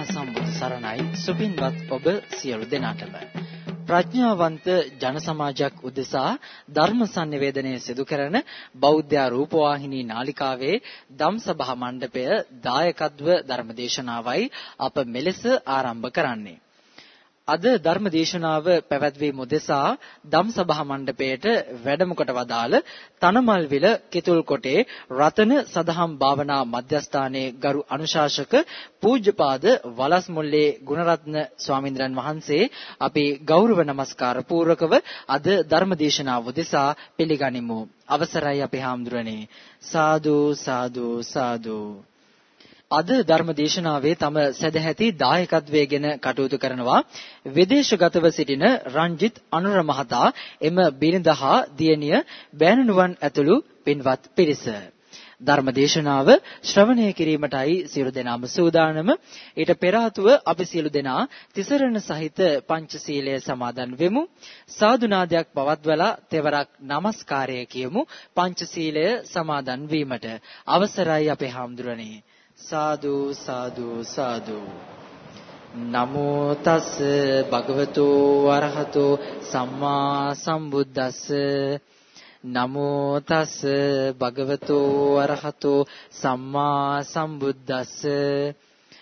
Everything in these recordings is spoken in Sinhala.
සම්මා සම්බුදු සරණයි සුපින්වත් ඔබ සියලු දෙනාටම. ප්‍රඥාවන්ත ජන සමාජයක් උදෙසා ධර්ම sannivedanaya සිදු කරන බෞද්ධ රූපවාහිනී නාලිකාවේ ධම්සභා මණ්ඩපය දායකත්ව ධර්මදේශනාවයි අප මෙලෙස ආරම්භ කරන්නේ. අද ධර්ම දේශනාව පැවැත්වීම උදෙසා ධම්සභා මණ්ඩපයේට වැඩම කොට වදාළ තනමල්විල කිතුල්කොටේ රතන සදහම් භාවනා මධ්‍යස්ථානයේ ගරු අනුශාසක පූජ්‍යපාද වලස්මුල්ලේ ගුණරත්න ස්වාමින්ද්‍රයන් වහන්සේ අපි ගෞරව නමස්කාර පූර්වකව අද ධර්ම දේශනාව උදෙසා පිළිගනිමු. අවසරයි අපේ හාමුදුරනේ. සාදු සාදු සාදු. අද ධර්ම දේශනාවේ තම සදැහැති දායකත්වයේගෙන කටයුතු කරනවා විදේශගතව සිටින රංජිත් අනුර මහතා එම බිරිඳහා දියණිය බෑනනුවන් ඇතුළු පින්වත් පිරිස. ධර්ම දේශනාව ශ්‍රවණය කිරීමටයි සියලු දෙනාම සූදානම. ඊට පෙර අපි සියලු දෙනා තිසරණ සහිත පංචශීලය සමාදන් වෙමු. සාදුනාදයක් පවත්වලා තෙවරක් নমස්කාරය කියමු පංචශීලය සමාදන් වීමට. අවසරයි අපේ හාමුදුරනේ. සාදු සාදු සාදු. නමෝ තස් භගවතු වරහතෝ සම්මා සම්බුද්දස්ස. නමෝ තස් භගවතු වරහතෝ සම්මා සම්බුද්දස්ස.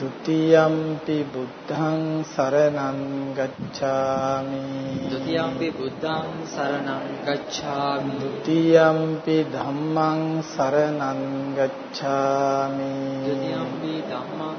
ဒုတိယံ පි බුද්ධං සරණං ගච්ඡාමි ဒုတိယံ පි බුද්ධං සරණං ගච්ඡාමි ဒုတိယံ පි ධම්මං සරණං ගච්ඡාමි ဒုတိယံ පි ධම්මං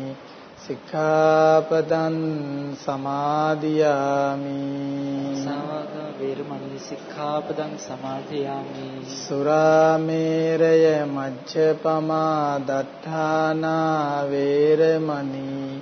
සික්ඛාපදං සමාදියාමි। සාවාදා වේරමණී සික්ඛාපදං සමාදියාමි। සුරාමේරය මජ්ජපමා දත්තානා වේරමණී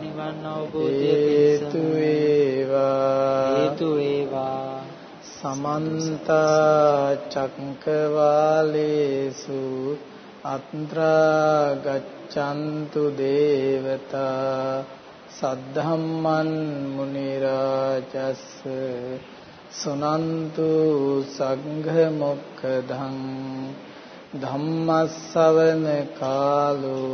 නිවන් අවබෝධය හේතු වේවා. හේතු වේවා. සමන්ත චක්කවාලේසු අත්‍රා ගච්ඡන්තු දේවතා සද්ධම්මන් මුනි රාජස් සුනන්තු සංඝ මොක්ඛදං ධම්මස්සවන කාලෝ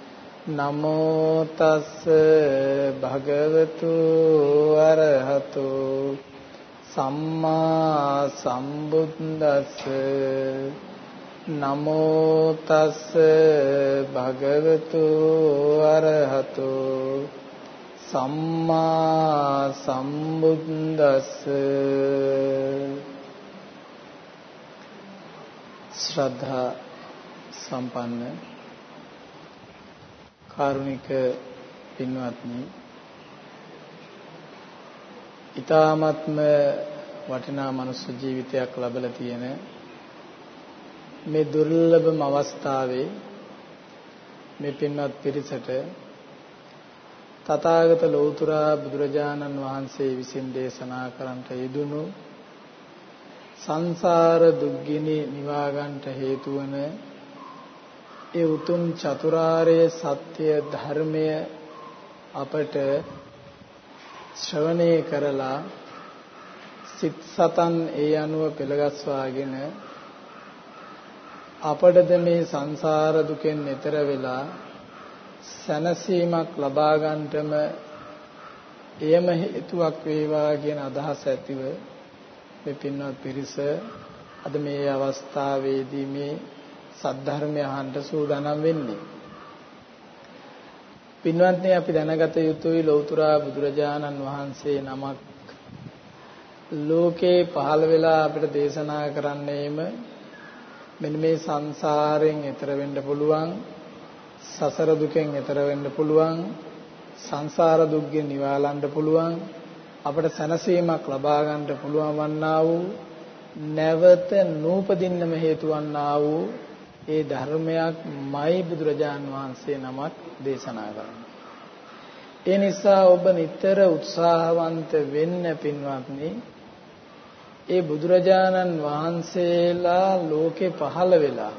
නමෝ තස්ස භගවතු අරහතු සම්මා සම්බුද්දස්ස නමෝ තස්ස භගවතු අරහතු සම්මා සම්බුද්දස්ස ශ්‍රද්ධා සම්පන්න කාරුණික පින්වත්නි ඊ타ත්ම වටිනා මනුස්ස ජීවිතයක් ලැබලා තියෙන මේ දුර්ලභම අවස්ථාවේ මේ පින්වත් පිරිසට තථාගත ලෞතුරා බුදුරජාණන් වහන්සේ විසින් දේශනා කරන්නට යෙදුණු සංසාර දුක්ගිනි නිවා ගන්නට හේතු වන ඒ උතුම් චතුරාර්ය සත්‍ය ධර්මය අපට ශ්‍රවණය කරලා සිත් සතන් ඒ අනුව පෙළගස්වාගෙන අපටද මේ සංසාර දුකෙන් එතර වෙලා සැනසීමක් ලබා ගන්නටම එයම හේතුවක් වේවා කියන අදහස ඇතිව මේ පින්වත් පිරිස අද මේ අවස්ථාවේදී මේ සද්ධර්මය අහන්න සූදානම් වෙන්නේ. පින්වත්නි අපි දැනගත යුතුයි ලෞතුරා බුදුරජාණන් වහන්සේ නමක් ලෝකේ පහළ වෙලා අපිට දේශනා කරන්නේම මෙන්න මේ සංසාරයෙන් එතර වෙන්න පුළුවන් සසර දුකෙන් එතර වෙන්න පුළුවන් සංසාර දුක්ගෙන් නිවාලන්න පුළුවන් අපට සැනසීමක් ලබා ගන්නට පුළුවන් වන්නා වූ නැවත නූපදින්නම හේතු වන්නා වූ ඒ ධර්මයක්මයි බුදුරජාන් වහන්සේ නමක් දේශනා කරන්නේ. ඒ නිසා ඔබ නිතර උත්සාහවන්ත වෙන්න පින්වත්නි ඒ බුදුරජාණන් වහන්සේලා ලෝකේ පහළ වෙලා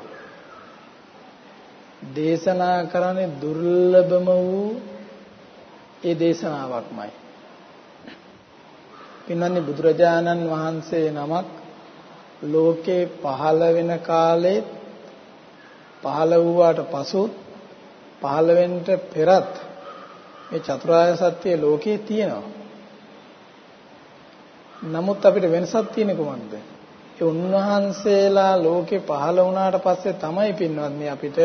දේශනා කරන්නේ දුර්ලභම වූ ඒ දේශනාවක්මයි. පින්වත්නි බුදුරජාණන් වහන්සේ නමක් ලෝකේ පහළ වෙන කාලේ පහළ වූාට පසු පහළ වෙන්න පෙරත් මේ චතුරාර්ය සත්‍ය ලෝකේ තියෙනවා. නමුත් අපිට වෙනසක් තියෙන්නේ කොහොමද? ඒ උන්වහන්සේලා ලෝකේ පහළ වුණාට පස්සේ තමයි පින්වත්නි අපිට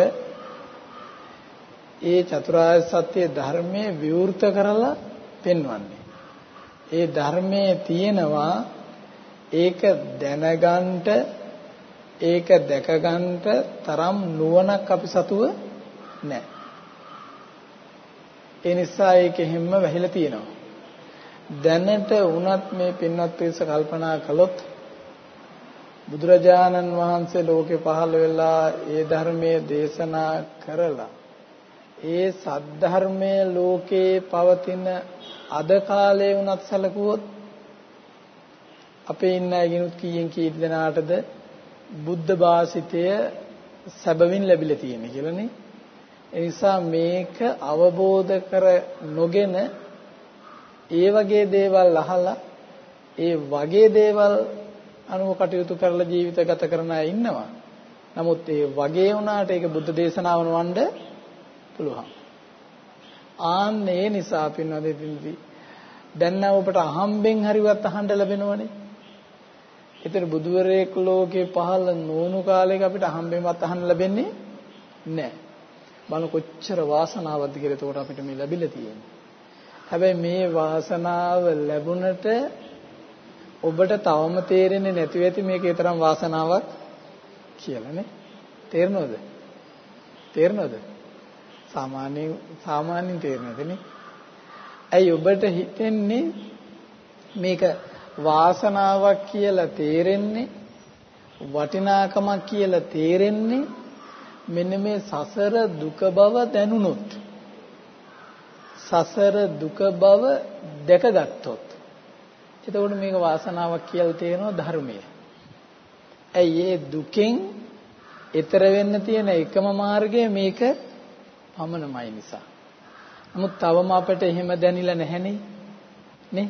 ඒ චතුරාර්ය සත්‍ය ධර්මයේ විවෘත කරලා පෙන්වන්නේ. ඒ ධර්මයේ තියෙනවා ඒක දැනගන්නට ඒක දැකගන්නට තරම් නුවණක් අපි සතුව නැහැ. ඒ නිසා ඒක හැමම වැහිලා තියෙනවා. දැනට වුණත් මේ පින්වත් පිරිස කල්පනා කළොත් බුදුරජාණන් වහන්සේ ලෝකේ පහළ වෙලා ඒ ධර්මයේ දේශනා කරලා ඒ සද්ධර්මයේ ලෝකේ පවතින අද කාලේ වුණත් සැලකුවොත් අපේ ඉන්න අයගෙනුත් කීයෙන් කී දෙනාටද බුද්ධ භාසිතය සැබවින් ලැබිලා තියෙන්නේ කියලානේ. ඒ නිසා මේක අවබෝධ කර නොගෙන ඒ වගේ දේවල් අහලා ඒ වගේ දේවල් අනුව කටයුතු කරලා ජීවිත ගත කරන අය ඉන්නවා. නමුත් ඒ වගේ වුණාට ඒක බුද්ධ දේශනාව වවන්න පුළුවන්. ආන්න ඒ නිසා පින්වදින්දි දැන් නම් ඔබට අහම්බෙන් හරිවත් අහන්න ලැබෙනවනේ. ඒතර බුදුවරයෙක් ලෝකේ පහළ නොවුණු කාලයක අපිට අහම්බෙන්වත් අහන්න ලැබෙන්නේ නැහැ. බලන්න කොච්චර වාසනාවක්ද කියලා එතකොට අපිට මේ ලැබිලා තියෙන්නේ. හැබැයි මේ වාසනාව ලැබුණට ඔබට තවම තේරෙන්නේ නැති වෙති මේකේ තරම් වාසනාවක් කියලානේ. තේරෙනවද? තේරෙනවද? සාමාන්‍යයෙන් සාමාන්‍යයෙන් තේරෙනවදනේ? ඇයි ඔබට හිතෙන්නේ මේක වාසනාවක් කියලා තේරෙන්නේ වටිනාකමක් කියලා තේරෙන්නේ මෙන්න මේ සසර දුක බව දැනුනොත් සසර දුක බව දැකගත්තොත් එතකොට මේක වාසනාවක් කියලා තේරෙනවා ධර්මය. ඇයි ඒ දුකෙන් එතර වෙන්න තියෙන එකම මාර්ගය මේක පමණමයි නිසා. නමුත් තවම අපිට එහෙම දැනිලා නැහැනේ. නේ?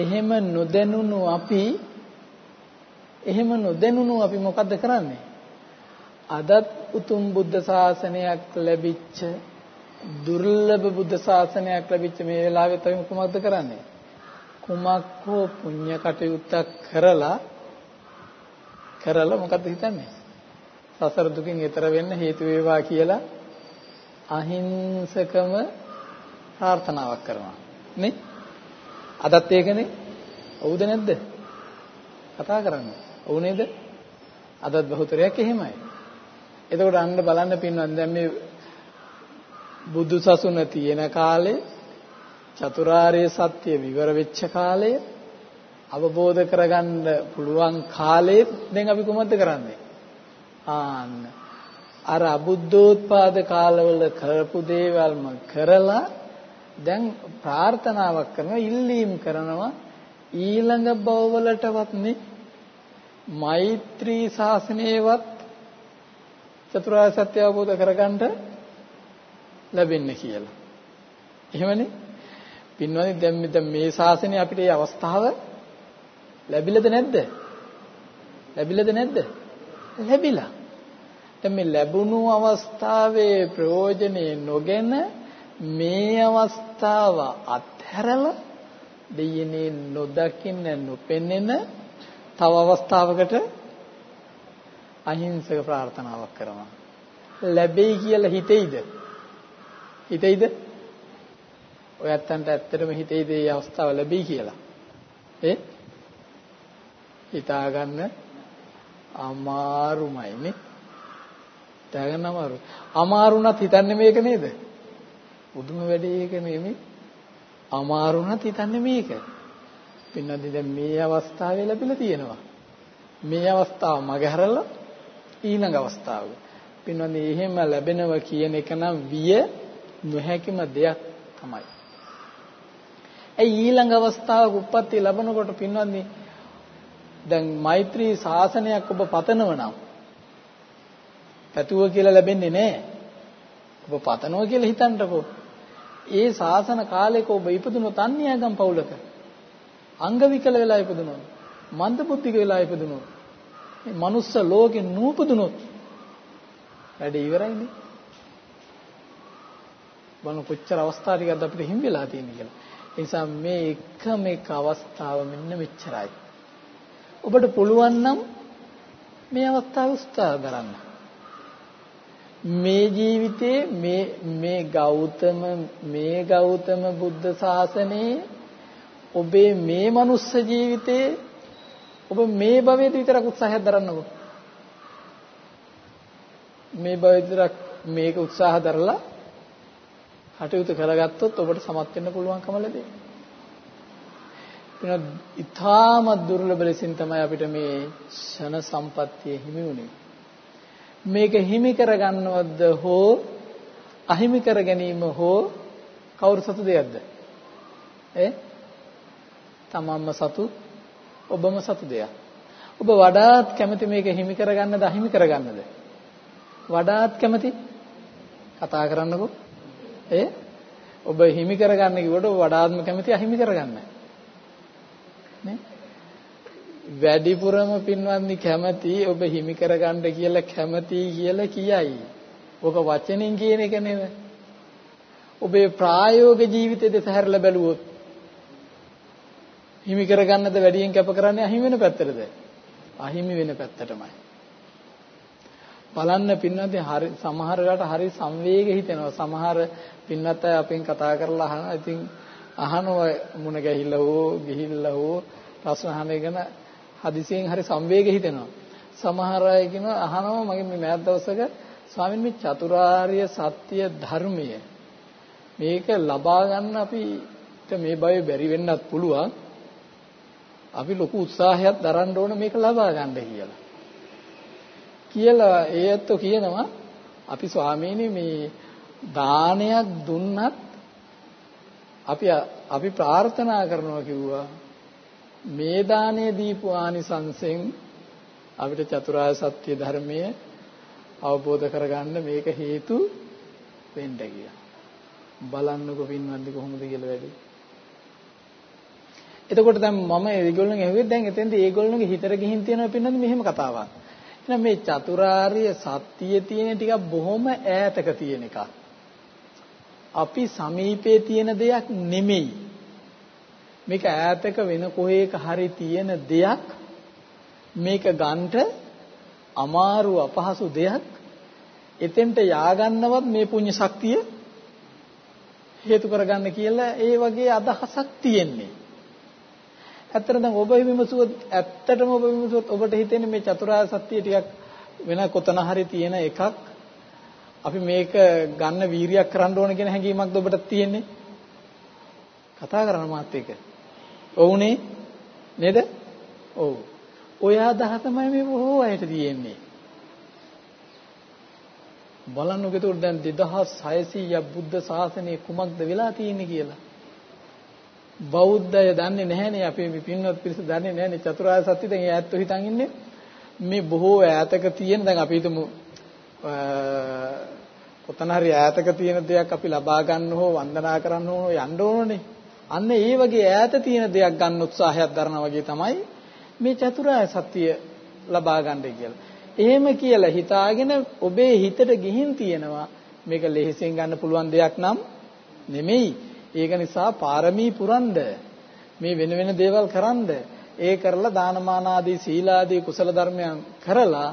එහෙම නොදැනුණු අපි එහෙම නොදැනුණු අපි මොකද්ද කරන්නේ? අදත් උතුම් බුද්ධ ශාසනයක් ලැබිච්ච දුර්ලභ බුද්ධ ශාසනයක් ලැබිච්ච මේ වෙලාවෙත් අපි කුමක්ද කරන්නේ? කුමක් හෝ පුණ්‍ය කටයුත්තක් කරලා කරලා මොකද්ද හිතන්නේ? සසර දුකින් එතර වෙන්න හේතු වේවා කියලා අහිංසකම ප්‍රාර්ථනාවක් කරනවා. නේ? අදත් ඒකනේ. ඔව්ද නැද්ද? කතා කරන්නේ. ඔව් නේද? අදත් බහුතරයක් එහෙමයි. එතකොට අන්න බලන්න පින්වත් දැන් මේ බුදු සසුන තියෙන කාලේ චතුරාර්ය සත්‍ය විවර වෙච්ච කාලය අවබෝධ කරගන්න පුළුවන් කාලේ දැන් අපි කොහොමද කරන්නේ? ආන්න අර අබුද්ධෝත්පාද කාලවල කරපු දේවල්ම කරලා දැන් ප්‍රාර්ථනාවක් කරනවා ඉල්ලීම් කරනවා ඊළඟ භවවලටවත් නේ මෛත්‍රී ශාසනයවත් චතුරාර්ය සත්‍ය අවබෝධ කරගන්න ලැබෙන්නේ කියලා. එහෙමනේ. පින්වත්නි දැන් මෙතන මේ ශාසනය අපිට මේ අවස්ථාව ලැබිලද නැද්ද? ලැබිලද නැද්ද? ලැබිලා. දැන් මේ ලැබුණු අවස්ථාවේ ප්‍රයෝජනේ නොගෙන මේ අවස්ථාව අත්හැරලා දෙයනේ නොදකින්න නොපෙනෙන තව අවස්ථාවකට අහිංසක ප්‍රාර්ථනාවක් කරනවා. ලැබෙයි කියලා හිතෙයිද? හිතෙයිද? ඔය ඇත්තන්ට ඇත්තටම හිතෙයිද මේ අවස්ථාව ලැබෙයි කියලා? ඒ හිතාගන්න අමාරුමයි නේ. හිතාගන්න අමාරු. අමාරුණත් හිතන්නේ මේක නේද? පුදුම වැඩේ ඒක නෙමෙයි. අමාරුණත් හිතන්නේ මේක. පින්නදී දැන් මේ අවස්ථාවේ ලැබිලා තියෙනවා. මේ අවස්ථාව මගහැරලා ඊළඟ අවස්ථාව. පින්වත්නි එහෙම ලැබෙනව කියන එක නම් විය නොහැකිම දෙයක් තමයි. ඒ ඊළඟ අවස්ථාවක උප්පත්ති ලැබනකොට පින්වත්නි දැන් මෛත්‍රී ශාසනයක් ඔබ පතනව නම් පැතුව කියලා ලැබෙන්නේ නැහැ. ඔබ පතනවා කියලා හිතන්නකෝ. ඒ ශාසන කාලෙක ඔබ ඉපදුනොත් අන්‍යයන්ගම් පවුලක අංග විකල වෙලා ඉපදුනොත් මන්ද බුද්ධික වෙලා ඉපදුනොත් මේ මනුස්ස ලෝකේ නූපදුනොත් වැඩ ඉවරයිනේ. බලන්න කොච්චර අවස්ථා ටිකක්ද අපිට හිම් වෙලා තියෙන්නේ කියලා. ඒ නිසා මේ එකම එක අවස්ථාව මෙන්න මෙච්චරයි. ඔබට පුළුවන් නම් මේ අවස්ථාව උත්සාහ කරන්න. මේ ජීවිතේ මේ මේ ගෞතම මේ ගෞතම බුද්ධ ශාසනයේ ඔබේ මේ මනුස්ස ජීවිතේ ඔබ මේ භවයේ විතරක් උත්සාහයක් දරන්නකෝ. මේ භවයේ විතරක් මේක උත්සාහ දරලා කටයුතු කරගත්තොත් ඔබට සමත් වෙන්න පුළුවන්කම ලැබෙයි. වෙන ඉතාමත් දුර්ලභ ලෙසින් තමයි අපිට මේ ෂණ සම්පත්තිය හිමි වුනේ. මේක හිමි කරගන්නවද හෝ අහිමි කර ගැනීම හෝ කවුරු සතු දෙයක්ද? ඈ තමන්ම සතු ඔබම සතු දෙයක්. ඔබ වඩාත් කැමති මේක හිමි කරගන්නද අහිමි කරගන්නද? වඩාත් කැමති කතා කරන්නකෝ. ඒ ඔබ හිමි කරගන්න කිව්වට වඩාත්ම කැමති අහිමි කරගන්න. නේ? වැඩිපුරම පින්වත්නි කැමති ඔබ හිමි කරගන්න කියලා කැමති කියලා කියයි. ඔක වචනෙන් කියන එක නෙවෙයි. ඔබේ ප්‍රායෝගික ජීවිතයේ දෙස හැරලා බැලුවොත් හිමි කරගන්නද වැඩියෙන් කැප කරන්නේ අහිමි වෙන පැත්තටද? අහිමි වෙන පැත්තටමයි. බලන්න පින්නත් හරි සමහර වෙලාවට හරි සංවේග හිතෙනවා. සමහර පින්නත් අය අපෙන් කතා කරලා අහනවා. ඉතින් අහනවා මුණ ගැහිලා හෝ ගිහිල්ලා හෝ ප්‍රශ්න අහන එක හදිසියෙන් හරි සංවේග හිතෙනවා. සමහර අය කියනවා අහනවා මගේ මේ මෑත් දවසක ස්වාමීන් මේ චතුරාර්ය සත්‍ය ධර්මය මේක ලබා ගන්න අපිට මේ භවයේ බැරි වෙන්නත් පුළුවන්. අපි ලොකු උත්සාහයක් දරන්න ඕන මේක ලබා ගන්න කියලා. කියලා ඒ ඇත්තෝ කියනවා අපි ස්වාමීනි මේ දානයක් දුන්නත් අපි අපි ප්‍රාර්ථනා කරනවා කිව්වා මේ දාණය දීපු ආනිසංසෙන් අපිට චතුරාර්ය සත්‍ය ධර්මය අවබෝධ කරගන්න මේක හේතු වෙන්න කියලා. බලන්නකො පින්වත්නි කොහොමද කියලා වැඩි. එතකොට දැන් මම ඒගොල්ලෝගෙන් ඇහුවේ දැන් එතෙන්ද ඒගොල්ලෝගේ හිතට ගිහින් තියෙනවා පින්නන්නේ මෙහෙම කතාවක්. එහෙනම් මේ චතුරාර්ය සත්‍යය තියෙන ටිකක් බොහොම ඈතක තියෙන එකක්. අපි සමීපේ තියෙන දෙයක් නෙමෙයි. මේක ඈතක වෙන කොහේක හරි තියෙන දෙයක් මේක ගන්නට අමාරු අපහසු දෙයක් එතෙන්ට ය아가න්නවත් මේ පුණ්‍ය ශක්තිය හේතු කරගන්න කියලා ඒ වගේ අදහසක් තියෙන්නේ. ඇත්තට දැන් ඔබ විමසුවොත් ඇත්තටම ඔබ විමසුවොත් ඔබට හිතෙන්නේ මේ චතුරාර්ය සත්‍ය ටිකක් වෙන කොතන හරි තියෙන එකක් අපි මේක ගන්න වීරියක් කරන්න ඕන කියන හැඟීමක්ද ඔබට තියෙන්නේ? කතා කරන මාත් එක. ඔවුනේ නේද? ඔව්. ඔය අදහ තමයි මේ බොහෝ අයට තියෙන්නේ. බලන්නකෝ ඒතකොට දැන් 2600ක් බුද්ධ ශාසනය කුමක්ද වෙලා තියෙන්නේ කියලා. බෞද්ධය දන්නේ නැහැනේ අපේ මේ පින්වත් පිරිස දන්නේ නැහැනේ චතුරාර්ය සත්‍ය දැන් ඒ ඇත්තෝ හිතන් ඉන්නේ මේ බොහෝ ඈතක තියෙන දැන් අපි හිතමු කොතන හරි ඈතක තියෙන දෙයක් අපි ලබා ගන්න හෝ වන්දනා කරන්න ඕන යන්න ඕනනේ. අන්න ඒ වගේ ඈත තියෙන දෙයක් ගන්න උත්සාහයක් දරනවා වගේ තමයි මේ චතුරාර්ය සත්‍ය ලබා ගන්න කියලා. එහෙම කියලා හිතාගෙන ඔබේ හිතට ගිහින් තියෙනවා මේක ලෙහෙසියෙන් ගන්න පුළුවන් දෙයක් නම් නෙමෙයි. ඒක නිසා පාරමී පුරන්ද මේ වෙන වෙන දේවල් කරන්ද ඒ කරලා දානමාන ආදී සීලාදී කුසල ධර්මයන් කරලා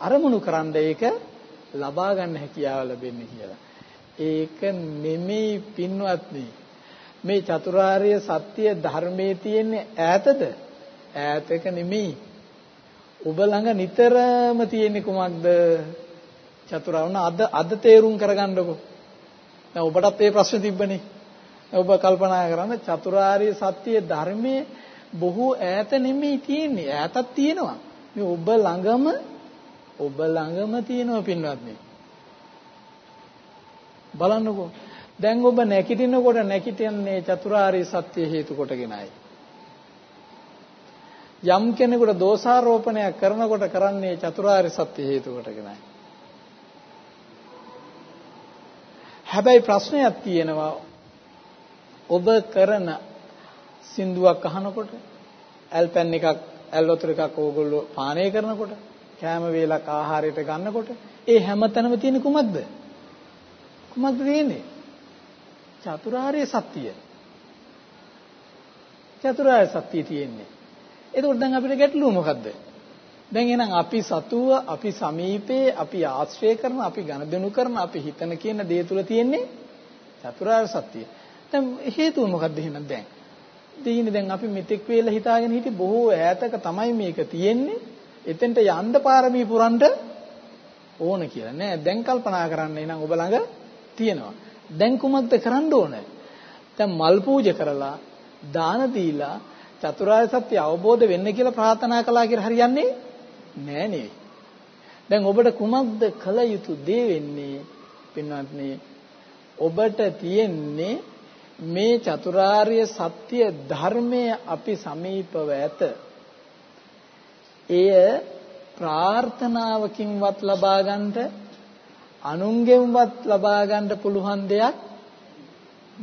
අරමුණු කරන්ද ඒක ලබා ගන්න හැකියාව ලැබෙන්නේ කියලා. ඒක නෙමෙයි පින්වත්නි. මේ චතුරාර්ය සත්‍ය ධර්මයේ තියෙන ඈතද? ඈතක නෙමෙයි. ඔබ ළඟ නිතරම තියෙන්නේ කුමක්ද? චතුරාර්ය අද අද තේරුම් කරගන්නකො. දැන් ඔබටත් ඒ ප්‍රශ්න තිබ්බනේ. ඔබ කල්පනා කරන්න චතුරාර්ය සත්‍ය ධර්මයේ බොහෝ ඈත නෙමෙයි තියෙන්නේ. ඈතක් තියෙනවා. මේ ඔබ ළඟම ඔබ ළඟම තියෙනවා පින්වත්නි. බලන්නකෝ. දැන් ඔබ නැගිටිනකොට නැගිටින්නේ චතුරාර්ය සත්‍ය හේතු කොටගෙනයි. යම් කෙනෙකුට දෝෂාරෝපණයක් කරනකොට කරන්නේ චතුරාර්ය සත්‍ය හේතු කොටගෙනයි. හැබැයි ප්‍රශ්නයක් තියෙනවා ඔබ කරන සින්දුවක් අහනකොට ඇල්පැන් එකක් ඇල් වතුර එකක් ඕගොල්ලෝ පානය කරනකොට කෑම වේලක් ආහාරයට ගන්නකොට ඒ හැමතැනම තියෙන කුමක්ද? කුමක්ද තියෙන්නේ? චතුරාර්ය සත්‍ය. චතුරාර්ය සත්‍ය තියෙන්නේ. එතකොට දැන් අපිට ගැටලුව මොකද්ද? දැන් එහෙනම් අපි සතුව අපි සමීපේ අපි ආශ්‍රය කරන අපි ගනුදෙනු කරන අපි හිතන කියන දේ තුල තියෙන්නේ චතුරාර්ය සත්‍ය. දැන් හේතුව මොකද්ද එහෙනම් දැන්? තියෙන්නේ දැන් අපි මෙතෙක් වේලා හිතාගෙන හිටි බොහෝ ඈතක තමයි මේක තියෙන්නේ. එතෙන්ට යන්න පාරමී පුරන්න ඕන කියලා නෑ. දැන් කල්පනා කරන්න එනං ඔබ ළඟ තියෙනවා. දැන් කුමක්ද කරන්න ඕන? දැන් මල් පූජා කරලා දාන දීලා චතුරාර්ය සත්‍ය අවබෝධ වෙන්න කියලා ප්‍රාර්ථනා කළා කියලා හරියන්නේ නෑ නේ. දැන් ඔබට කුමක්ද කළ යුතු දේ වෙන්නේ? පින්වත්නි ඔබට තියෙන්නේ මේ චතුරාර්ය සත්‍ය ධර්මය අපි සමීපව ඇත. එය ප්‍රාර්ථනාවකින්වත් ලබා ගන්නට අනුන්ගෙන්වත් ලබා ගන්න පුළුවන් දෙයක්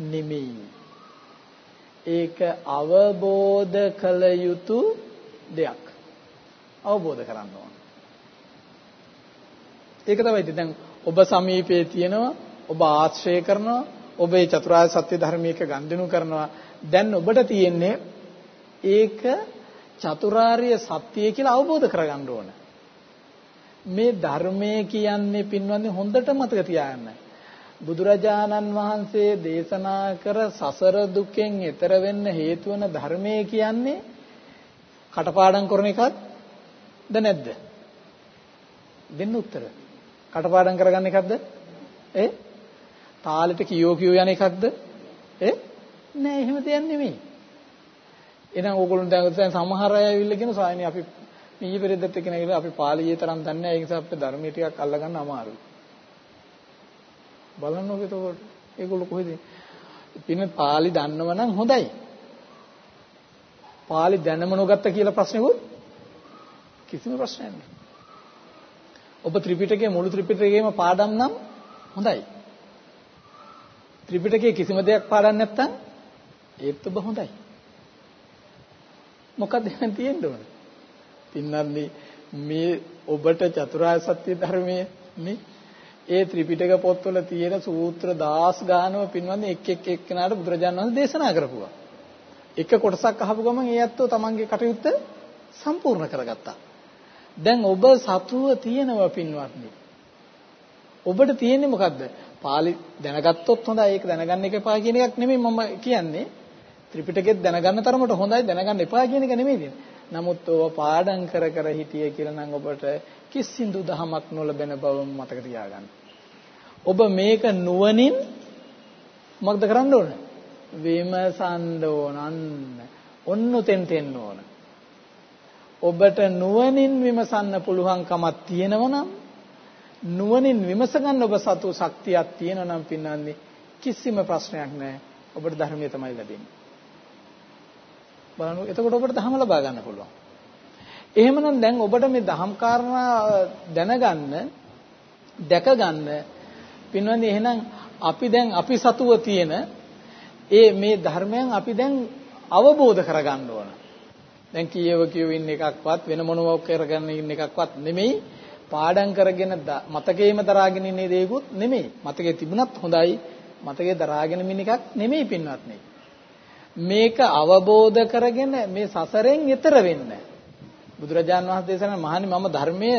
නෙමෙයි. ඒක අවබෝධ කළ යුතු දෙයක්. අවබෝධ කරන්න ඕන. ඒක තමයි දැන් ඔබ සමීපයේ තියෙනවා ඔබ ආශ්‍රය කරනවා ඔබේ චතුරාර්ය සත්‍ය ධර්මයක ගන්දිනු කරනවා දැන් ඔබට තියෙන්නේ ඒක චතුරාර්ය සත්‍ය කියලා අවබෝධ කරගන්න ඕන මේ ධර්මය කියන්නේ පින්වත්නි හොඳට මතක තියාගන්න. බුදුරජාණන් වහන්සේ දේශනා කර සසර දුකෙන් එතර වෙන්න හේතු වන ධර්මය කියන්නේ කටපාඩම් කරන එකක්ද නැද්ද? දෙන්න උත්තර. කටපාඩම් කරගන්න එකක්ද? ඒ? තාලෙට කියෝ කියෝ යන එකක්ද? ඒ? නෑ එහෙම දෙයක් නෙමෙයි. එහෙනම් ඕගොල්ලෝ දැන් දැන් සමහර අය ඇවිල්ලා කියන සායනි අපි මීයේ පෙරේදත් එක්ක නැගිලා අපි පාළියේ තරම් දන්නේ නැහැ ඒ නිසා අපිට ධර්මයේ ටිකක් අල්ලගන්න අමාරුයි. බලන්න ඕක එතකොට ඒගොල්ලෝ කොහෙද? පින පාළි දන්නව නම් හොඳයි. පාළි දැනම නොගත්ත කියලා ප්‍රශ්නෙකුත් කිසිම ප්‍රශ්නයක් නැහැ. ඔබ ත්‍රිපිටකයේ මුළු ත්‍රිපිටකයේම පාඩම් නම් හොඳයි. ත්‍රිපිටකයේ කිසිම දෙයක් පාඩම් නැත්නම් ඒත් ඔබ හොඳයි. මොකද එහෙනම් තියෙන්න ඕන. පින්නන්නේ මේ ඔබට චතුරාර්ය සත්‍ය ධර්මයේ නේ ඒ ත්‍රිපිටක පොත්වල තියෙන සූත්‍ර දාස් ගානව පින්වන්නේ එක් එක් එක්කෙනාට බුදුරජාණන් වහන්සේ දේශනා කරපුවා. එක කොටසක් අහපු ගමන් ඒ ඇත්තෝ තමන්ගේ කටයුත්ත සම්පූර්ණ කරගත්තා. දැන් ඔබ සතුව තියෙනවා පින්වත්නි. ඔබට තියෙන්නේ මොකද්ද? පාලි දැනගත්තොත් හොඳයි ඒක දැනගන්න එක එපා කියන එකක් නෙමෙයි මම කියන්නේ. ත්‍රිපිටකෙත් දැනගන්න තරමට හොඳයි දැනගන්න එපා කියන එක නෙමෙයි නමුත් ඔබ පාඩම් කර කර හිටියේ කියලා නම් ඔබට කිසිඳු දහමක් නොලබෙන බව මතක තියාගන්න. ඔබ මේක නුවණින් මොකද කරන්න ඕන? විමසන්න ඕන අන්න. ඔන්න උතෙන්ට එන්න ඕන. ඔබට නුවණින් විමසන්න පුළුවන්කමක් තියෙනවා නම් නුවණින් විමස ගන්න ඔබ සතු ශක්තියක් තියෙනවා නම් පින්නන්නේ කිසිම ප්‍රශ්නයක් නැහැ. ඔබට ධර්මයේ තමයි ලැබෙන්නේ. බලන්න එතකොට ඔබට ධහම ලබා ගන්න පුළුවන්. එහෙමනම් දැන් ඔබට මේ ධම් කාරණා දැනගන්න දැක ගන්න පින්වන්දි එහෙනම් අපි දැන් අපි සතුව තියෙන ඒ මේ ධර්මයන් අපි දැන් අවබෝධ කරගන්න ඕන. දැන් කීයව කියව ඉන්න එකක්වත් වෙන මොනව කරගන්න ඉන්න එකක්වත් නෙමෙයි පාඩම් කරගෙන මතකේම දරාගෙන ඉන්නේ දේකුත් නෙමෙයි. මතකේ තිබුණත් හොඳයි. මතකේ දරාගෙන ඉන්න එකක් නෙමෙයි පින්වත්නි. මේක අවබෝධ කරගෙන මේ සසරෙන් එතර වෙන්න. බුදුරජාන් වහන්සේ දේශනා මහණනි මම ධර්මය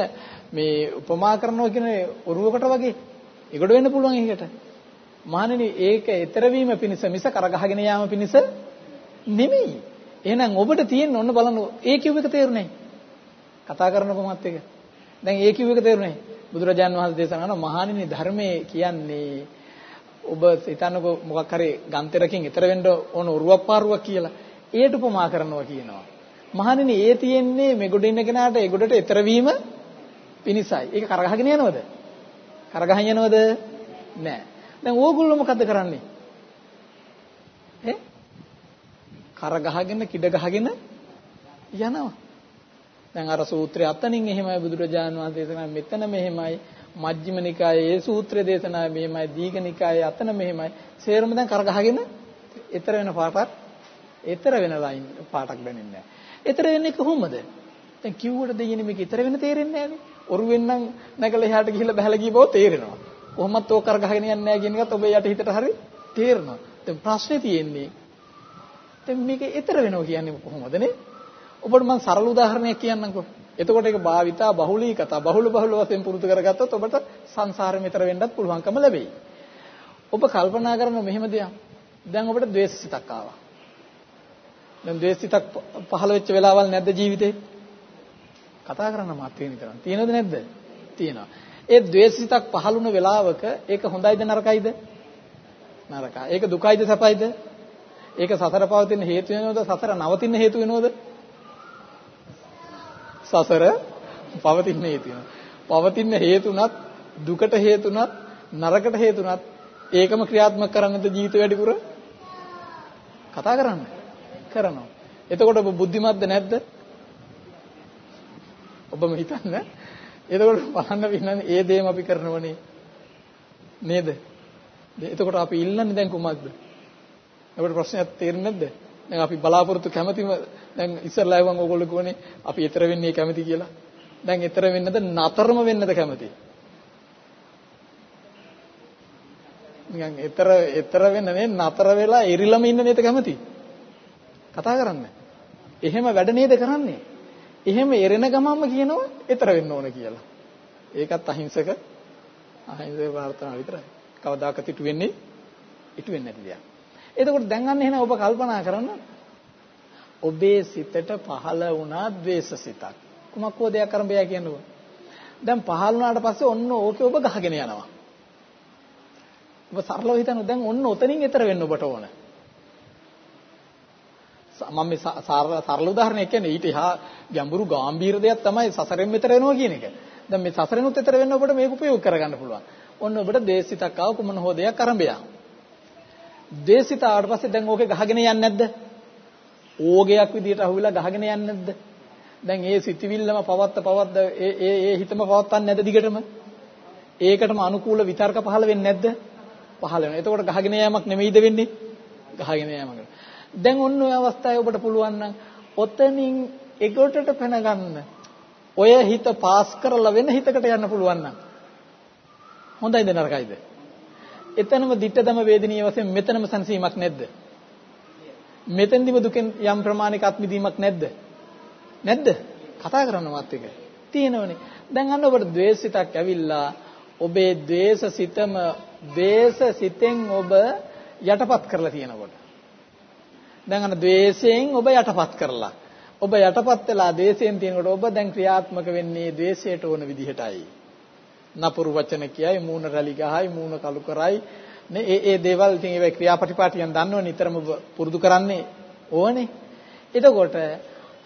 මේ උපමා කරනවා කියන ඔරුවකට වගේ ඒකට වෙන්න පුළුවන් ඒකට. මහණනි ඒක එතර වීම පිණිස මිස කරගහගෙන යාම පිණිස නෙමෙයි. එහෙනම් ඔබට තියෙන ඔන්න බලන්න ඒ කිව්ව එක තේරුනේ. කතා කරන කොමත් එක. දැන් ඒ කිව්ව එක තේරුනේ. බුදුරජාන් වහන්සේ දේශනා කරනවා මහණනි ධර්මයේ කියන්නේ ඔබ හිතන්නකෝ මොකක් හරි ගන්තරකින් ඈතර වෙන්න ඕන උරුවක් පාරුවක් කියලා. ඒට උපමා කරනවා කියනවා. මහණෙනි ඒ තියෙන්නේ මෙගොඩ ඉන්න කෙනාට ඒ ගොඩට ඈතර වීම පිණිසයි. ඒක කරගහගෙන යනවද? කරගහන් යනවද? නෑ. දැන් ඕගොල්ලෝ මොකද කරන්නේ? ඈ? කරගහගෙන කිඩ ගහගෙන යනවා. දැන් අර සූත්‍රය අතනින් එහෙමයි බුදුරජාණන් වහන්සේ දේශනා මෙතන මෙහෙමයි මජ්ක්‍ධිම නිකායේ ඒ සූත්‍රය දේශනා මෙහෙමයි දීඝ නිකායේ අතන මෙහෙමයි සේරම දැන් කරගහගෙන ඊතර වෙන පාටක් ඊතර වෙන ලයින් පාටක් දැනෙන්නේ නැහැ. ඊතර වෙන්නේ කොහොමද? දැන් කිව්වට දෙයිනේ මේක ඊතර වෙන තේරෙන්නේ නැහැනේ. ඔරුවෙන් නම් නැගලා එහාට ගිහිල්ලා බහලා ගිය බව තේරෙනවා. කොහොමත් ඕක කරගහගෙන යන්නේ නැහැ කියන එකත් ඔබේ යට හිතට හරි තේරෙනවා. දැන් ප්‍රශ්නේ තියෙන්නේ දැන් මේක ඊතර වෙනවා කියන්නේ කොහොමදනේ? ඔබට මම සරල උදාහරණයක් කියන්නම්කෝ. එතකොට ඒක භාවිතා බහුලී කතා බහුල බහුල වශයෙන් පුරුදු කරගත්තොත් ඔබට සංසාරෙ මෙතර වෙන්නත් පුළුවන්කම ලැබෙයි. ඔබ කල්පනා කරන මෙහෙම දෙයක්. දැන් ඔබට ද්වේෂ සිතක් ආවා. දැන් ද්වේෂ සිතක් පහළ වෙච්ච වෙලාවල් නැද්ද ජීවිතේ? කතා කරන්න මාත් වෙන විතරක්. තියෙනවද නැද්ද? තියෙනවා. ඒ ද්වේෂ සිතක් පහළුන වෙලාවක ඒක හොඳයිද නරකයිද? නරකයි. ඒක දුකයිද සැපයිද? ඒක සසර පවතින හේතු වෙනවද? සසර නවතින හේතු වෙනවද? සසර පවතින හේතු පවතින හේතුණත් දුකට හේතුණත් නරකට හේතුණත් ඒකම ක්‍රියාත්මක කරන්නද ජීවිත වැඩිපුර? කතා කරන්න. කරනවා. එතකොට ඔබ බුද්ධිමත්ද නැද්ද? ඔබම හිතන්න. එතකොට බලන්න පින්නන්නේ ඒ දේම අපි කරනවනේ. නේද? එතකොට අපි ඉල්ලන්නේ දැන් කුමක්ද? අපිට ප්‍රශ්නයක් තේරෙන්නේ නැද්ද දැන් අපි බලාපොරොත්තු කැමැතිම දැන් ඉස්සරලා වගේ ඕගොල්ලෝ කියවනේ අපි ඊතර වෙන්නේ කැමති කියලා. දැන් ඊතර වෙන්නද නතරම වෙන්නද කැමති? නිකන් ඊතර ඊතර වෙන්න නේ නතර වෙලා එරිලම ඉන්න නේද කැමති? කතා කරන්න. එහෙම වැඩ නේද කරන්නේ? එහෙම එරෙන ගමන්ම කියනවා ඊතර වෙන්න ඕන කියලා. ඒකත් අහිංසක අහිංසක ප්‍රාර්ථනා විතරයි. කවදාකත් ඉටු වෙන්නේ ඉටු වෙන්නේ නැති දෙයක්. එතකොට දැන් අන්න එහෙනම් ඔබ කල්පනා කරන්න ඔබේ සිතට පහළ වුණා ද්වේෂසිතක්. කුමක් හෝ දෙයක් කරන් බෑ කියනවා. දැන් පහළ වුණාට පස්සේ ඔන්න ඕකේ ඔබ ගහගෙන යනවා. ඔබ සරලව හිතන්න දැන් ඔන්න ඔතනින් එතර වෙන්න ඔබට ඕන. මම මේ සරල සරල උදාහරණයක් කියන්නේ ඊට එහා ගැඹුරු ගැඹීර දෙයක් තමයි සසරෙන් මෙතර වෙනවා කියන එක. දැන් මේ සසරෙනුත් එතර වෙන්න ඔබට මේක උපයෝග කරගන්න පුළුවන්. ඔන්න ඔබට දේශිතක් ආව කුමන හෝ දෙයක් අරඹයා. දේශිත ආවට පස්සේ දැන් ඕකේ ගහගෙන යන්නේ නැද්ද? ඕගයක් විදියට අහුවිලා ගහගෙන යන්නේ නැද්ද? දැන් ඒ සිතිවිල්ලම පවත්ත පවත්ත ඒ ඒ ඒ හිතම පවත්තන්නේ නැද්ද දිගටම? ඒකටම අනුකූල විතර්ක පහළ වෙන්නේ නැද්ද? පහළ වෙනවා. එතකොට ගහගෙන යෑමක් නෙමෙයිද වෙන්නේ? ගහගෙන යෑමකට. දැන් ඔන්න ඔය අවස්ථාවේ ඔබට පුළුවන් නම් ඔතනින් එගොටට පැන ගන්න. ඔය හිත පාස් කරලා වෙන හිතකට යන්න පුළුවන් නම් හොඳයිද නරකයිද? එතනම dittadama වේදනීය වශයෙන් මෙතනම සංසීමක් නැද්ද? මෙතෙන්දිම දුකෙන් යම් ප්‍රමාණික අත්මිදීමක් නැද්ද? නැද්ද? කතා කරනවත් එක. තියෙනවනේ. දැන් අන්න ඔබට ද්වේෂිතක් ඇවිල්ලා ඔබේ ද්වේෂ සිතම ද්වේෂ සිතෙන් ඔබ යටපත් කරලා තියෙනකොට. දැන් අන්න ද්වේෂයෙන් ඔබ යටපත් කරලා. ඔබ යටපත් වෙලා ද්වේෂයෙන් තියෙනකොට ඔබ දැන් ක්‍රියාත්මක වෙන්නේ ද්වේෂයට ඕන විදිහටයි. නපුරු වචන කියයි මූණ රැලි ගහයි මූණ කළු කරයි. නේ ඒ ඒ දේවල් ඉතින් ඒවයි ක්‍රියාපටිපාටියන් දන්නව නිතරම පුරුදු කරන්නේ. ඕනේ එතකොට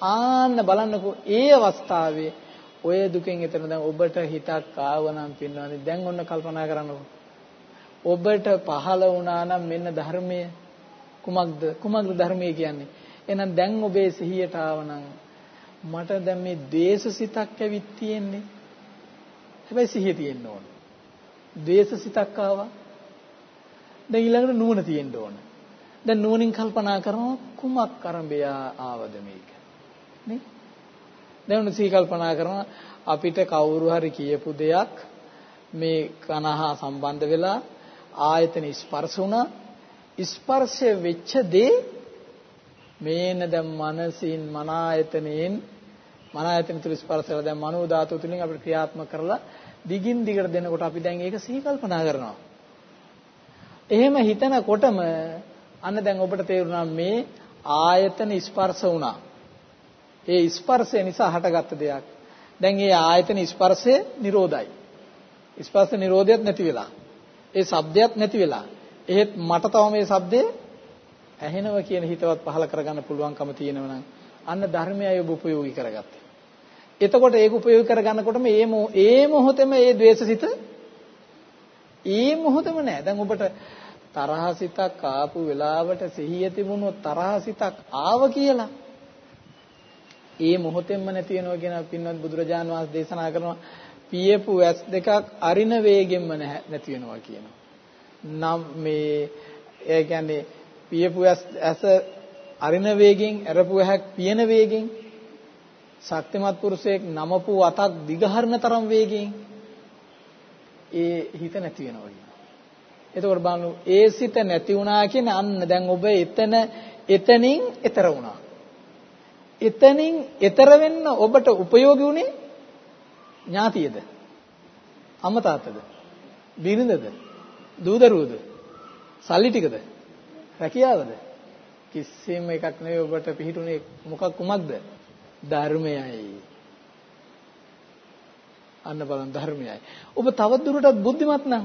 ආන්න බලන්නකෝ ඒ අවස්ථාවේ ඔය දුකෙන් එතන දැන් ඔබට හිතක් ආවනම් පින්නවනේ. දැන් ඔන්න කල්පනා කරන්නකෝ. ඔබට පහළ වුණා නම් මෙන්න ධර්මය කුමක්ද? කුමක්ද ධර්මය කියන්නේ? එහෙනම් දැන් ඔබේ සිහියට ආවනම් මට දැන් මේ ද්වේෂසිතක් ඇවිත් තියෙන්නේ. හැබැයි සිහිය තියෙන්න ඕන. ද්වේෂ සිතක් ආවා. දැන් ඊළඟට නුවණ තියෙන්න ඕන. දැන් නුවණින් කල්පනා කරනවා කුමක් අරඹය ආවද මේක? නේ? දැන් සිහි කල්පනා කරනවා අපිට කවුරු හරි කියපු දෙයක් මේ කනහා සම්බන්ධ වෙලා ආයතන ස්පර්ශ වුණා ස්පර්ශය වෙච්ච දේ මේන දැන් මනසින් මන ආයතනයෙන් මන ආයතන තුල ස්පර්ශ වෙලා දැන් මනෝ ධාතුව තුලින් අපිට ක්‍රියාත්මක කරලා දිගින් දිගට දෙනකොට අපි දැන් ඒක සිහි කල්පනා කරනවා. එහෙම හිතනකොටම අන්න දැන් ඔබට තේරුණා මේ ආයතන ස්පර්ශ වුණා. ඒ ස්පර්ශය නිසා හටගත්ත දෙයක්. දැන් මේ ආයතන ස්පර්ශය නිරෝධයි. ස්පර්ශ නිරෝධයත් නැති වෙලා. ඒ ශබ්දයක් නැති වෙලා. එහෙත් මට තව මේ ශබ්දේ ඇහෙනවා කියන හිතවත් පහල කරගන්න පුළුවන්කම තියෙනවා නම් අන්න ධර්මයයි ඔබ උපයෝගී කරගත්තේ. එතකොට ඒක උපයෝග කරගන්නකොටම ඒ ඒ මොහොතේම ඒ द्वේෂසිත ඒ මොහොතම නෑ. දැන් ඔබට තරහසිතක් ආපු වෙලාවට සිහිය තිබුණොත් තරහසිතක් ආව කියලා. ඒ මොහොතෙන්ම නැති වෙනවා කියන පින්වත් බුදුරජාන් වහන්සේ දේශනා කරනවා පියපු ඇස් දෙකක් අරින වේගෙන්ම නැති වෙනවා කියනවා. නම් මේ ඒ කියන්නේ පියපු ඇස් අරින වේගෙන් අරපු ඇහක් පියන වේගෙන් ශක්තිමත් පුරුෂයෙක් නමපු අතක් දිගහරන තරම් වේගයෙන් ඒ හිත නැති වෙනවා කියනවා. එතකොට බලන්න ඒ සිත නැති වුණා කියන්නේ අන්න දැන් ඔබ එතන එතනින් එතර වුණා. එතනින් එතර වෙන්න ඔබට ප්‍රයෝගී උනේ ඥාතියද? අමතාතද? බිරිඳද? දූදරුවද? සල්ලි ටිකද? රැකියාවද? කිසිම එකක් නෙවෙයි ඔබට පිහිටුනේ මොකක් කුමක්ද? ධර්මයයි. අන්න බලන්න ධර්මයයි. ඔබ තවදුරටත් බුද්ධිමත් නම්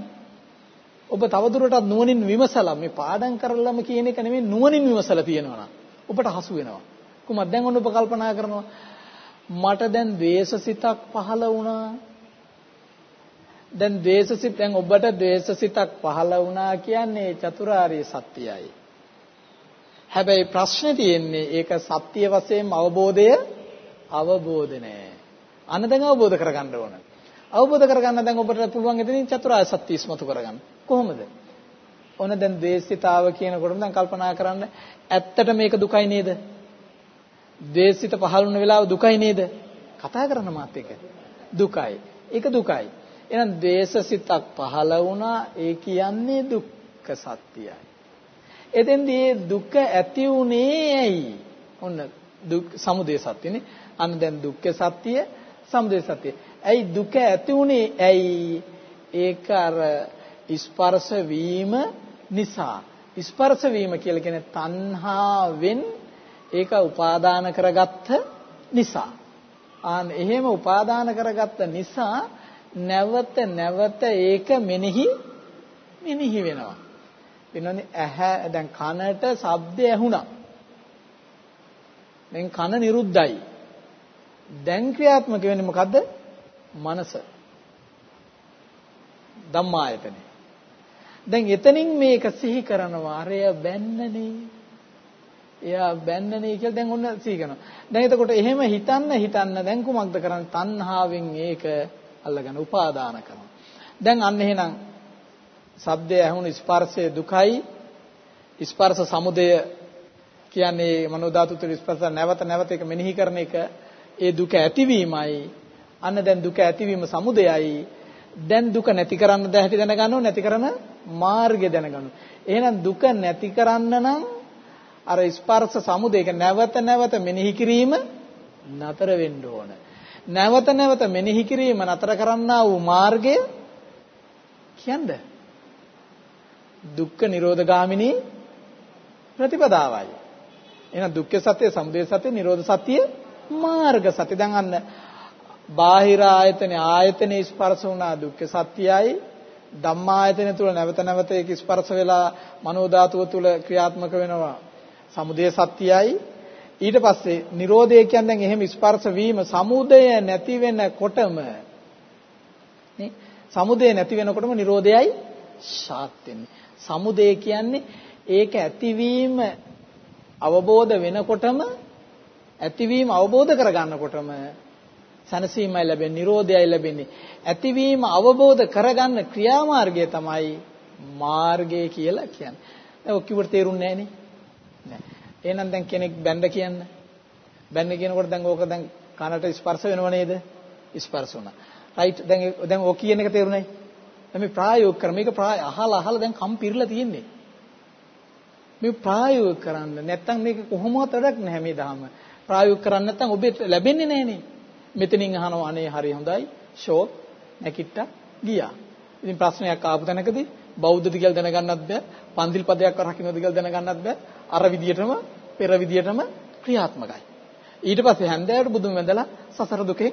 ඔබ තවදුරටත් නුවණින් විමසලා මේ පාඩම් කරලම කියන එක නෙමෙයි නුවණින් විමසලා තියෙනවා නම් ඔබට හසු වෙනවා. කොහොමද දැන් ඔන්න ඔබ කල්පනා කරනවා මට දැන් ද්වේෂසිතක් පහළ වුණා. දැන් ද්වේෂසිත දැන් ඔබට ද්වේෂසිතක් පහළ වුණා කියන්නේ චතුරාර්ය සත්‍යයයි. හැබැයි ප්‍රශ්නේ තියෙන්නේ ඒක සත්‍ය වශයෙන් අවබෝධය අවබෝධ නැහැ. අන්න දැන් අවබෝධ කරගන්න ඕන. අවබෝධ කරගන්න දැන් ඔබට පුළුවන් එතනින් චතුරාර්ය සත්‍ය ඉස්මතු කරගන්න. කොහොමද? ඔන්න දැන් ද්වේෂිතාව කියනකොටම දැන් කල්පනා කරන්න ඇත්තට මේක දුකයි නේද? ද්වේෂිත පහළ වුණ වෙලාව දුකයි නේද? කතා කරන මාත් එක. දුකයි. ඒක දුකයි. එහෙනම් ද්වේෂසිතක් පහළ වුණා ඒ කියන්නේ දුක්ඛ සත්‍යයි. එතෙන්දී දුක ඇති උනේ ඇයි? ඔන්න දුක් සමුදය සත්‍යනේ. අන්න දැන් දුක්ඛ සත්‍ය, සමුදය සත්‍ය. ඇයි දුක ඇති උනේ? ඇයි? ඒක අර ස්පර්ශ වීම නිසා. ස්පර්ශ වීම කියලා කියන්නේ තණ්හාවෙන් ඒක උපාදාන කරගත්ත නිසා. ආන් එහෙම උපාදාන කරගත්ත නිසා නැවත නැවත ඒක මෙනෙහි මෙනෙහි වෙනවා. වෙනවනේ ඇහැ දැන් කනට ශබ්ද ඇහුණා. දැන් කන නිරුද්ධයි. දැන් ක්‍රියාත්මක වෙන්නේ මොකද්ද? මනස. ධම්මායතනේ. දැන් එතනින් මේක සිහි කරනවා. අරය බැන්නනේ. එයා බැන්නනේ කියලා දැන් ඔන්න සිහි කරනවා. දැන් එතකොට එහෙම හිතන්න හිතන්න දැන් කුමක්ද කරන්නේ? තණ්හාවෙන් ඒක අල්ලගෙන උපාදාන කරනවා. දැන් අන්න එහෙනම් ශබ්දය ඇහුණු ස්පර්ශය දුකයි. ස්පර්ශ සමුදය කියන්නේ මනෝ ධාතු තුළ ස්පර්ශ නැවත නැවත එක මෙනෙහි කරන එක ඒ දුක ඇතිවීමයි. අන්න දැන් දුක ඇතිවීම සමුදයයි. දැන් දුක නැති කරන්න දැහැටි දැනගන්නව නැති කරන මාර්ගය දැනගන්නව. එහෙනම් දුක නැති කරන්න නම් අර ස්පර්ශ සමුදයක නැවත නැවත මෙනෙහි කිරීම නතර වෙන්න ඕන. නැවත නැවත මෙනෙහි කිරීම නතර කරන්නා වූ මාර්ගය කියන්ද? දුක්ඛ නිරෝධ ගාමිනී ප්‍රතිපදාවයි. එහෙනම් දුක්ඛ සත්‍ය, සමුදය සත්‍ය, නිරෝධ සත්‍ය, මාර්ග සත්‍ය. දැන් අන්න බාහිර ආයතන ආයතන ස්පර්ශ වුණා දුක්ඛ සත්‍යයයි. ධම්මායතන තුල නැවත නැවත ඒක ස්පර්ශ වෙලා මනෝ ධාතුව තුල ක්‍රියාත්මක වෙනවා. සමුදය සත්‍යයයි. ඊට පස්සේ Nirodha කියන්නේ දැන් එහෙම ස්පර්ශ වීම සමුදය නැති වෙනකොටම නේ? සමුදය නැති වෙනකොටම Nirodhayයි ශාත් වෙන්නේ. සමුදය කියන්නේ ඒක ඇතිවීම අවබෝධ වෙනකොටම ඇතිවීම අවබෝධ කරගන්නකොටම සනසීමයි ලැබෙන්නේ Nirodhayයි ලැබෙන්නේ. ඇතිවීම අවබෝධ කරගන්න ක්‍රියාමාර්ගය තමයි මාර්ගය කියලා කියන්නේ. දැන් ඔක් කිව්වට තේරුන්නේ නැහැ නේ. එහෙනම් දැන් කෙනෙක් බැන්න කියන්න. බැන්න කියනකොට දැන් ඕක දැන් කනට ස්පර්ශ වෙනව නේද? ස්පර්ශ වුණා. රයිට් දැන් දැන් ඔය කියන එක තේරුණයි දැන් මේ ප්‍රායෝගික කර මේක ප්‍රාය අහලා අහලා දැන් කම් පිරලා තියෙන්නේ. මේ ප්‍රායෝගික කරන්න නැත්තම් මේක කොහොමවත් වැඩක් නැහැ මේ ධර්ම ප්‍රායෝගික කරන්නේ නැත්තම් ඔබට ලැබෙන්නේ නැහනේ මෙතනින් අහනවා අනේ හරි හොඳයි ෂෝ නැකිට්ටා ගියා. ඉතින් ප්‍රශ්නයක් ආපු තැනකදී බෞද්ධද කියලා දැනගන්නත් බෑ. පන්තිල් පදයක් රකින්නද කියලා දැනගන්නත් බෑ. අර විදියටම පෙර විදියටම ක්‍රියාත්මකයි. ඊට පස්සේ හැන්දෑවට බුදුන් වැඳලා සසර දුකේ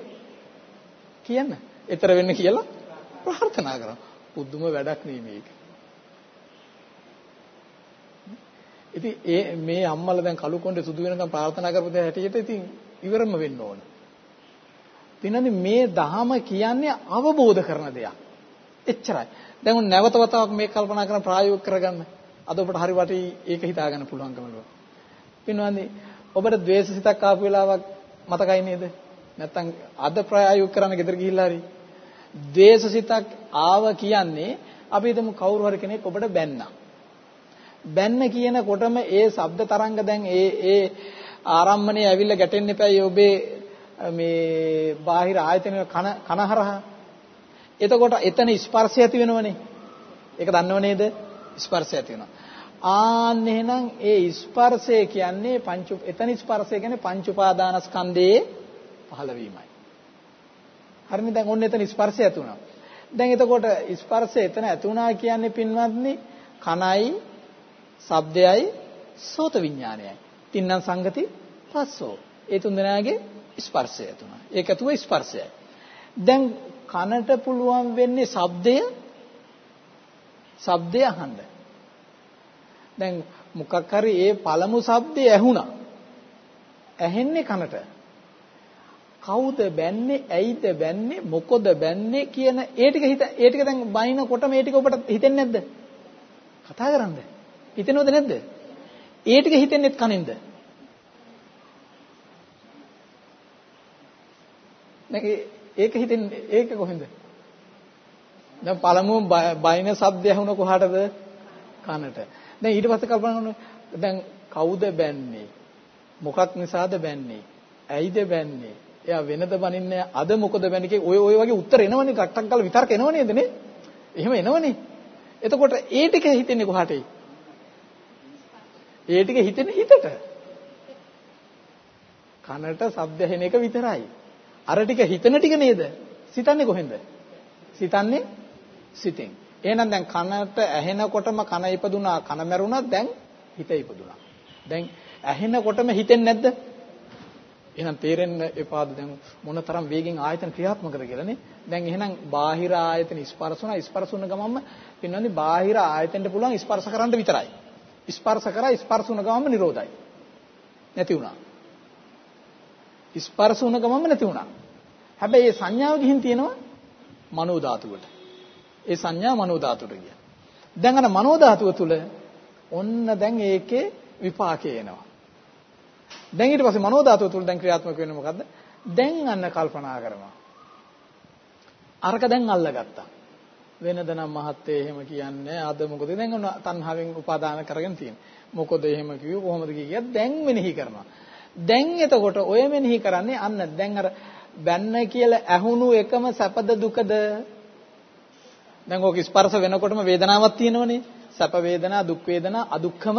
කියන්න. ඊතර වෙන්න කියලා ප්‍රාර්ථනා කරනවා. බුදුම වැඩක් නෙමෙයි මේක. ඉතින් ඒ මේ අම්මලා දැන් කළු කොණ්ඩේ සුදු වෙනකම් ප්‍රාර්ථනා කරපු දේ හැටියට ඉතින් ඉවරම වෙන්න ඕන. පින්නනි මේ දහම කියන්නේ අවබෝධ කරන දෙයක්. එච්චරයි. දැන් උන් නැවත වතාවක් මේක කල්පනා කරන ප්‍රායෝගික කරගන්න. අද ඔබට හරි වටි ඒක හිතා ගන්න පුළුවන්කම ලබනවා. පින්නවන්දි ඔබට ද්වේෂ සිතක් ආපු වෙලාවක් මතකයි නේද? නැත්තම් අද ප්‍රායෝගික කරන්න ගෙදර ගිහිල්ලා හරි ද්වේෂ සිතක් ආව කියන්නේ අපි හිතමු කවුරු හරි කෙනෙක් ඔබට බැන්නා. බැන්න කියනකොටම ඒ ශබ්ද තරංග දැන් ඒ ඒ ආරම්මණය ඇවිල්ලා ගැටෙන්න එපායි ඔබේ මේ බාහිර ආයතන කන කනහරහා එතකොට එතන ස්පර්ශය ඇති වෙනවනේ. ඒක දන්නව නේද? ස්පර්ශය ඇති වෙනවා. ආන්න එහෙනම් ඒ ස්පර්ශය කියන්නේ පංච එතන ස්පර්ශය කියන්නේ පංච උපාදානස්කන්ධයේ පහළවීමයි හරිනේ? දැන් ඔන්න එතන ස්පර්ශය ඇති වුණා. දැන් එතකොට ස්පර්ශය එතන ඇති වුණා කියන්නේ පින්වත්නි කනයි ශබ්දයයි සෝත විඥානයයි තින්නම් සංගති පස්සෝ ඒ තුන් දෙනාගේ ස්පර්ශය තුනයි. ඒක ඇතුව ස්පර්ශයයි. දැන් කනට පුළුවන් වෙන්නේ ශබ්දය ශබ්දය අහන්න. දැන් මොකක් හරි ඒ පළමු ශබ්දය ඇහුණා. ඇහෙන්නේ කනට. කවුද බැන්නේ ඇයිද බැන්නේ මොකද බැන්නේ කියන ඒ ටික හිත ඒ ටික දැන් බයිනකොට මේ ටික ඔබට හිතෙන්නේ නැද්ද කතා කරන්න හිතෙනවද නැද්ද ඒ ටික හිතෙන්නේත් කනින්ද මේක ඒක හිතෙන්නේ ඒක කොහෙන්ද? දැන් පළමුව බයින ශබ්ද ඇහුණ කොහාටද? කනට. දැන් ඊට පස්සේ කල්පනා කරනවා දැන් කවුද බැන්නේ? මොකක් නිසාද බැන්නේ? ඇයිද බැන්නේ? එයා වෙනද බනින්නේ අද මොකද බැන්නේ කිය ඔය ඔය වගේ උත්තර එනවනේ ටක් ගාලා විතර්ක එනව නේද නේ? එහෙම එනවනේ. එතකොට ඒ ටික හිතෙන්නේ කොහාටයි? ඒ ටික හිතෙන්නේ හිතට. කනට ශබ්ද ඇහෙන එක විතරයි. අර ටික හිතන ටික නේද? සිතන්නේ කොහෙන්ද? සිතන්නේ සිතෙන්. එහෙනම් දැන් කනට ඇහෙනකොටම කන ඉපදුනා කන මැරුණා දැන් හිත ඉපදුනා. දැන් ඇහෙනකොටම හිතෙන්නේ නැද්ද? එහෙනම් තේරෙන්න එපාද දැන් මොනතරම් වේගෙන් ආයතන ක්‍රියාත්මකද කියලා නේ. දැන් එහෙනම් බාහිර ආයතන ස්පර්ශ වුණා ස්පර්ශ වුණ ගමන්ම පින්නන්නේ බාහිර ආයතනට පුළුවන් ස්පර්ශ කරන්න විතරයි. ස්පර්ශ කරා ස්පර්ශ වුණ ගමන්ම නිරෝධයි. නැති වුණා. ස්පර්ශ වුණ ගමන්ම නැති වුණා. හැබැයි ඒ සංඥාව ගිහින් තියෙනවා මනෝ ධාතුවට. ඒ සංඥා මනෝ ධාතුවට ගියා. දැන් අර මනෝ ධාතුව තුල ඔන්න දැන් ඒකේ විපාකේ එනවා. දැන් ඊට පස්සේ මනෝ ධාතුව තුල දැන් ක්‍රියාත්මක වෙන්නේ මොකද්ද? දැන් අන්න කල්පනා කරනවා. අරක දැන් අල්ලගත්තා. වෙනද නම් මහත්තයා එහෙම කියන්නේ අද මොකද දැන් ඔන්න තණ්හාවෙන් උපාදාන කරගෙන තියෙන්නේ. මොකද එහෙම කිව්ව කොහොමද කිය දැන් මෙනෙහි කරනවා. දැන් එතකොට ඔය මෙනෙහි කරන්නේ අන්න දැන් අර බැන්න කියලා ඇහුණු එකම සැපද දුකද? දැන් ඕක ස්පර්ශ වෙනකොටම වේදනාවක් තියෙනවනේ. සැප වේදනා, දුක් වේදනා, අදුක්ඛම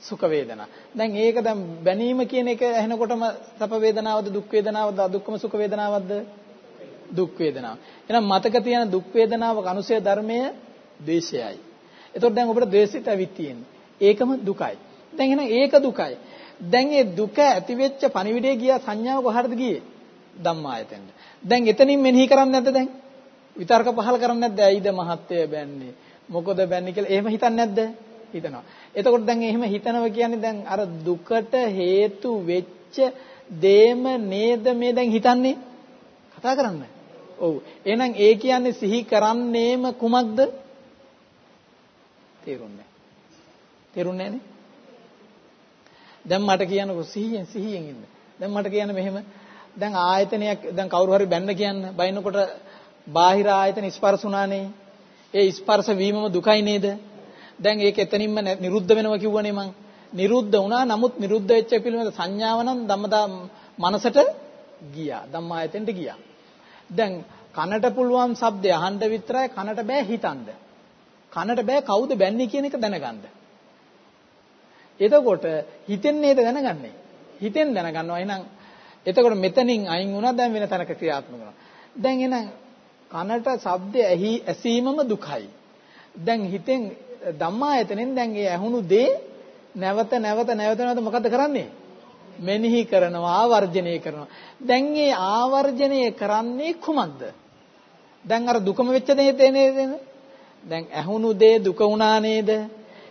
සුඛ වේදනා. දැන් ඒක දැන් බැනීම කියන එක ඇහෙනකොටම සැප වේදනාවද දුක් වේදනාවද අදුක්ඛම සුඛ වේදනාවක්ද? දුක් වේදනාව. එහෙනම් මතක තියෙන දුක් වේදනාවක අනුසය ධර්මය ද්වේෂයයි. එතකොට දැන් ඔබට ද්වේෂිත ඇවිත් තියෙන්නේ. ඒකම දුකයි. දැන් එහෙනම් ඒක දුකයි. දැන් ඒ දුක ඇති වෙච්ච පණිවිඩය ගියා සංඥාව කොහටද ගියේ? ධම්මායතෙන්ද. දැන් එතනින් මෙනෙහි කරන්නේ නැද්ද දැන්? විතර්ක පහල කරන්නේ නැද්ද? ඇයිද මහත්ය බැන්නේ? මොකද බැන්නේ කියලා එහෙම හිතන්නේ නැද්ද? හිතනවා. එතකොට දැන් එහෙම හිතනවා කියන්නේ දැන් අර දුකට හේතු වෙච්ච දේම නේද මේ දැන් හිතන්නේ? කතා කරන්නේ. ඔව්. එහෙනම් ඒ කියන්නේ සිහි කරන්නේම කුමක්ද? තේරුන්නේ තේරුන්නේ නැනේ. දැන් මට කියනකො සිහියෙන් සිහියෙන් ඉන්න. දැන් මට කියන්න මෙහෙම දැන් ආයතනයක් දැන් කවුරු හරි බැන්න කියන්න බයින්නකොට බාහිර ආයතන ස්පර්ශ වුණානේ. ඒ ස්පර්ශ වීමම දුකයි නේද? දැන් ඒක එතනින්ම නිරුද්ධ වෙනවා කිව්වනේ මං. නිරුද්ධ වුණා නමුත් නිරුද්ධ වෙච්ච පිළිවෙල සංඥාව නම් ධම්මදා මනසට ගියා. ධම්මායතෙන්ට ගියා. දැන් කනට පුළුවන් ශබ්දය අහන්න විතරයි කනට බෑ හිතන්න. කනට බෑ කවුද බැන්නේ කියන එක දැනගන්න. එතකොට හිතෙන් නේද දැනගන්නේ? හිතෙන් දැනගන්නවා. එහෙනම් එතකොට මෙතනින් අයින් වුණා දැන් වෙන තැනක ක්‍රියාත්මක වෙනවා. දැන් එහෙනම් කනට ශබ්ද ඇහි ඇසීමම දුකයි. දැන් හිතෙන් ධම්මායතනෙන් දැන් ඒ ඇහුණු දේ නැවත නැවත නැවත නැවත මොකද කරන්නේ? මෙනෙහි කරනවා ආවර්ජනය කරනවා. දැන් මේ ආවර්ජනය කරන්නේ කුමක්ද? දැන් අර දුකම වෙච්ච දේ නේද? දැන් ඇහුණු දේ දුක වුණා නේද?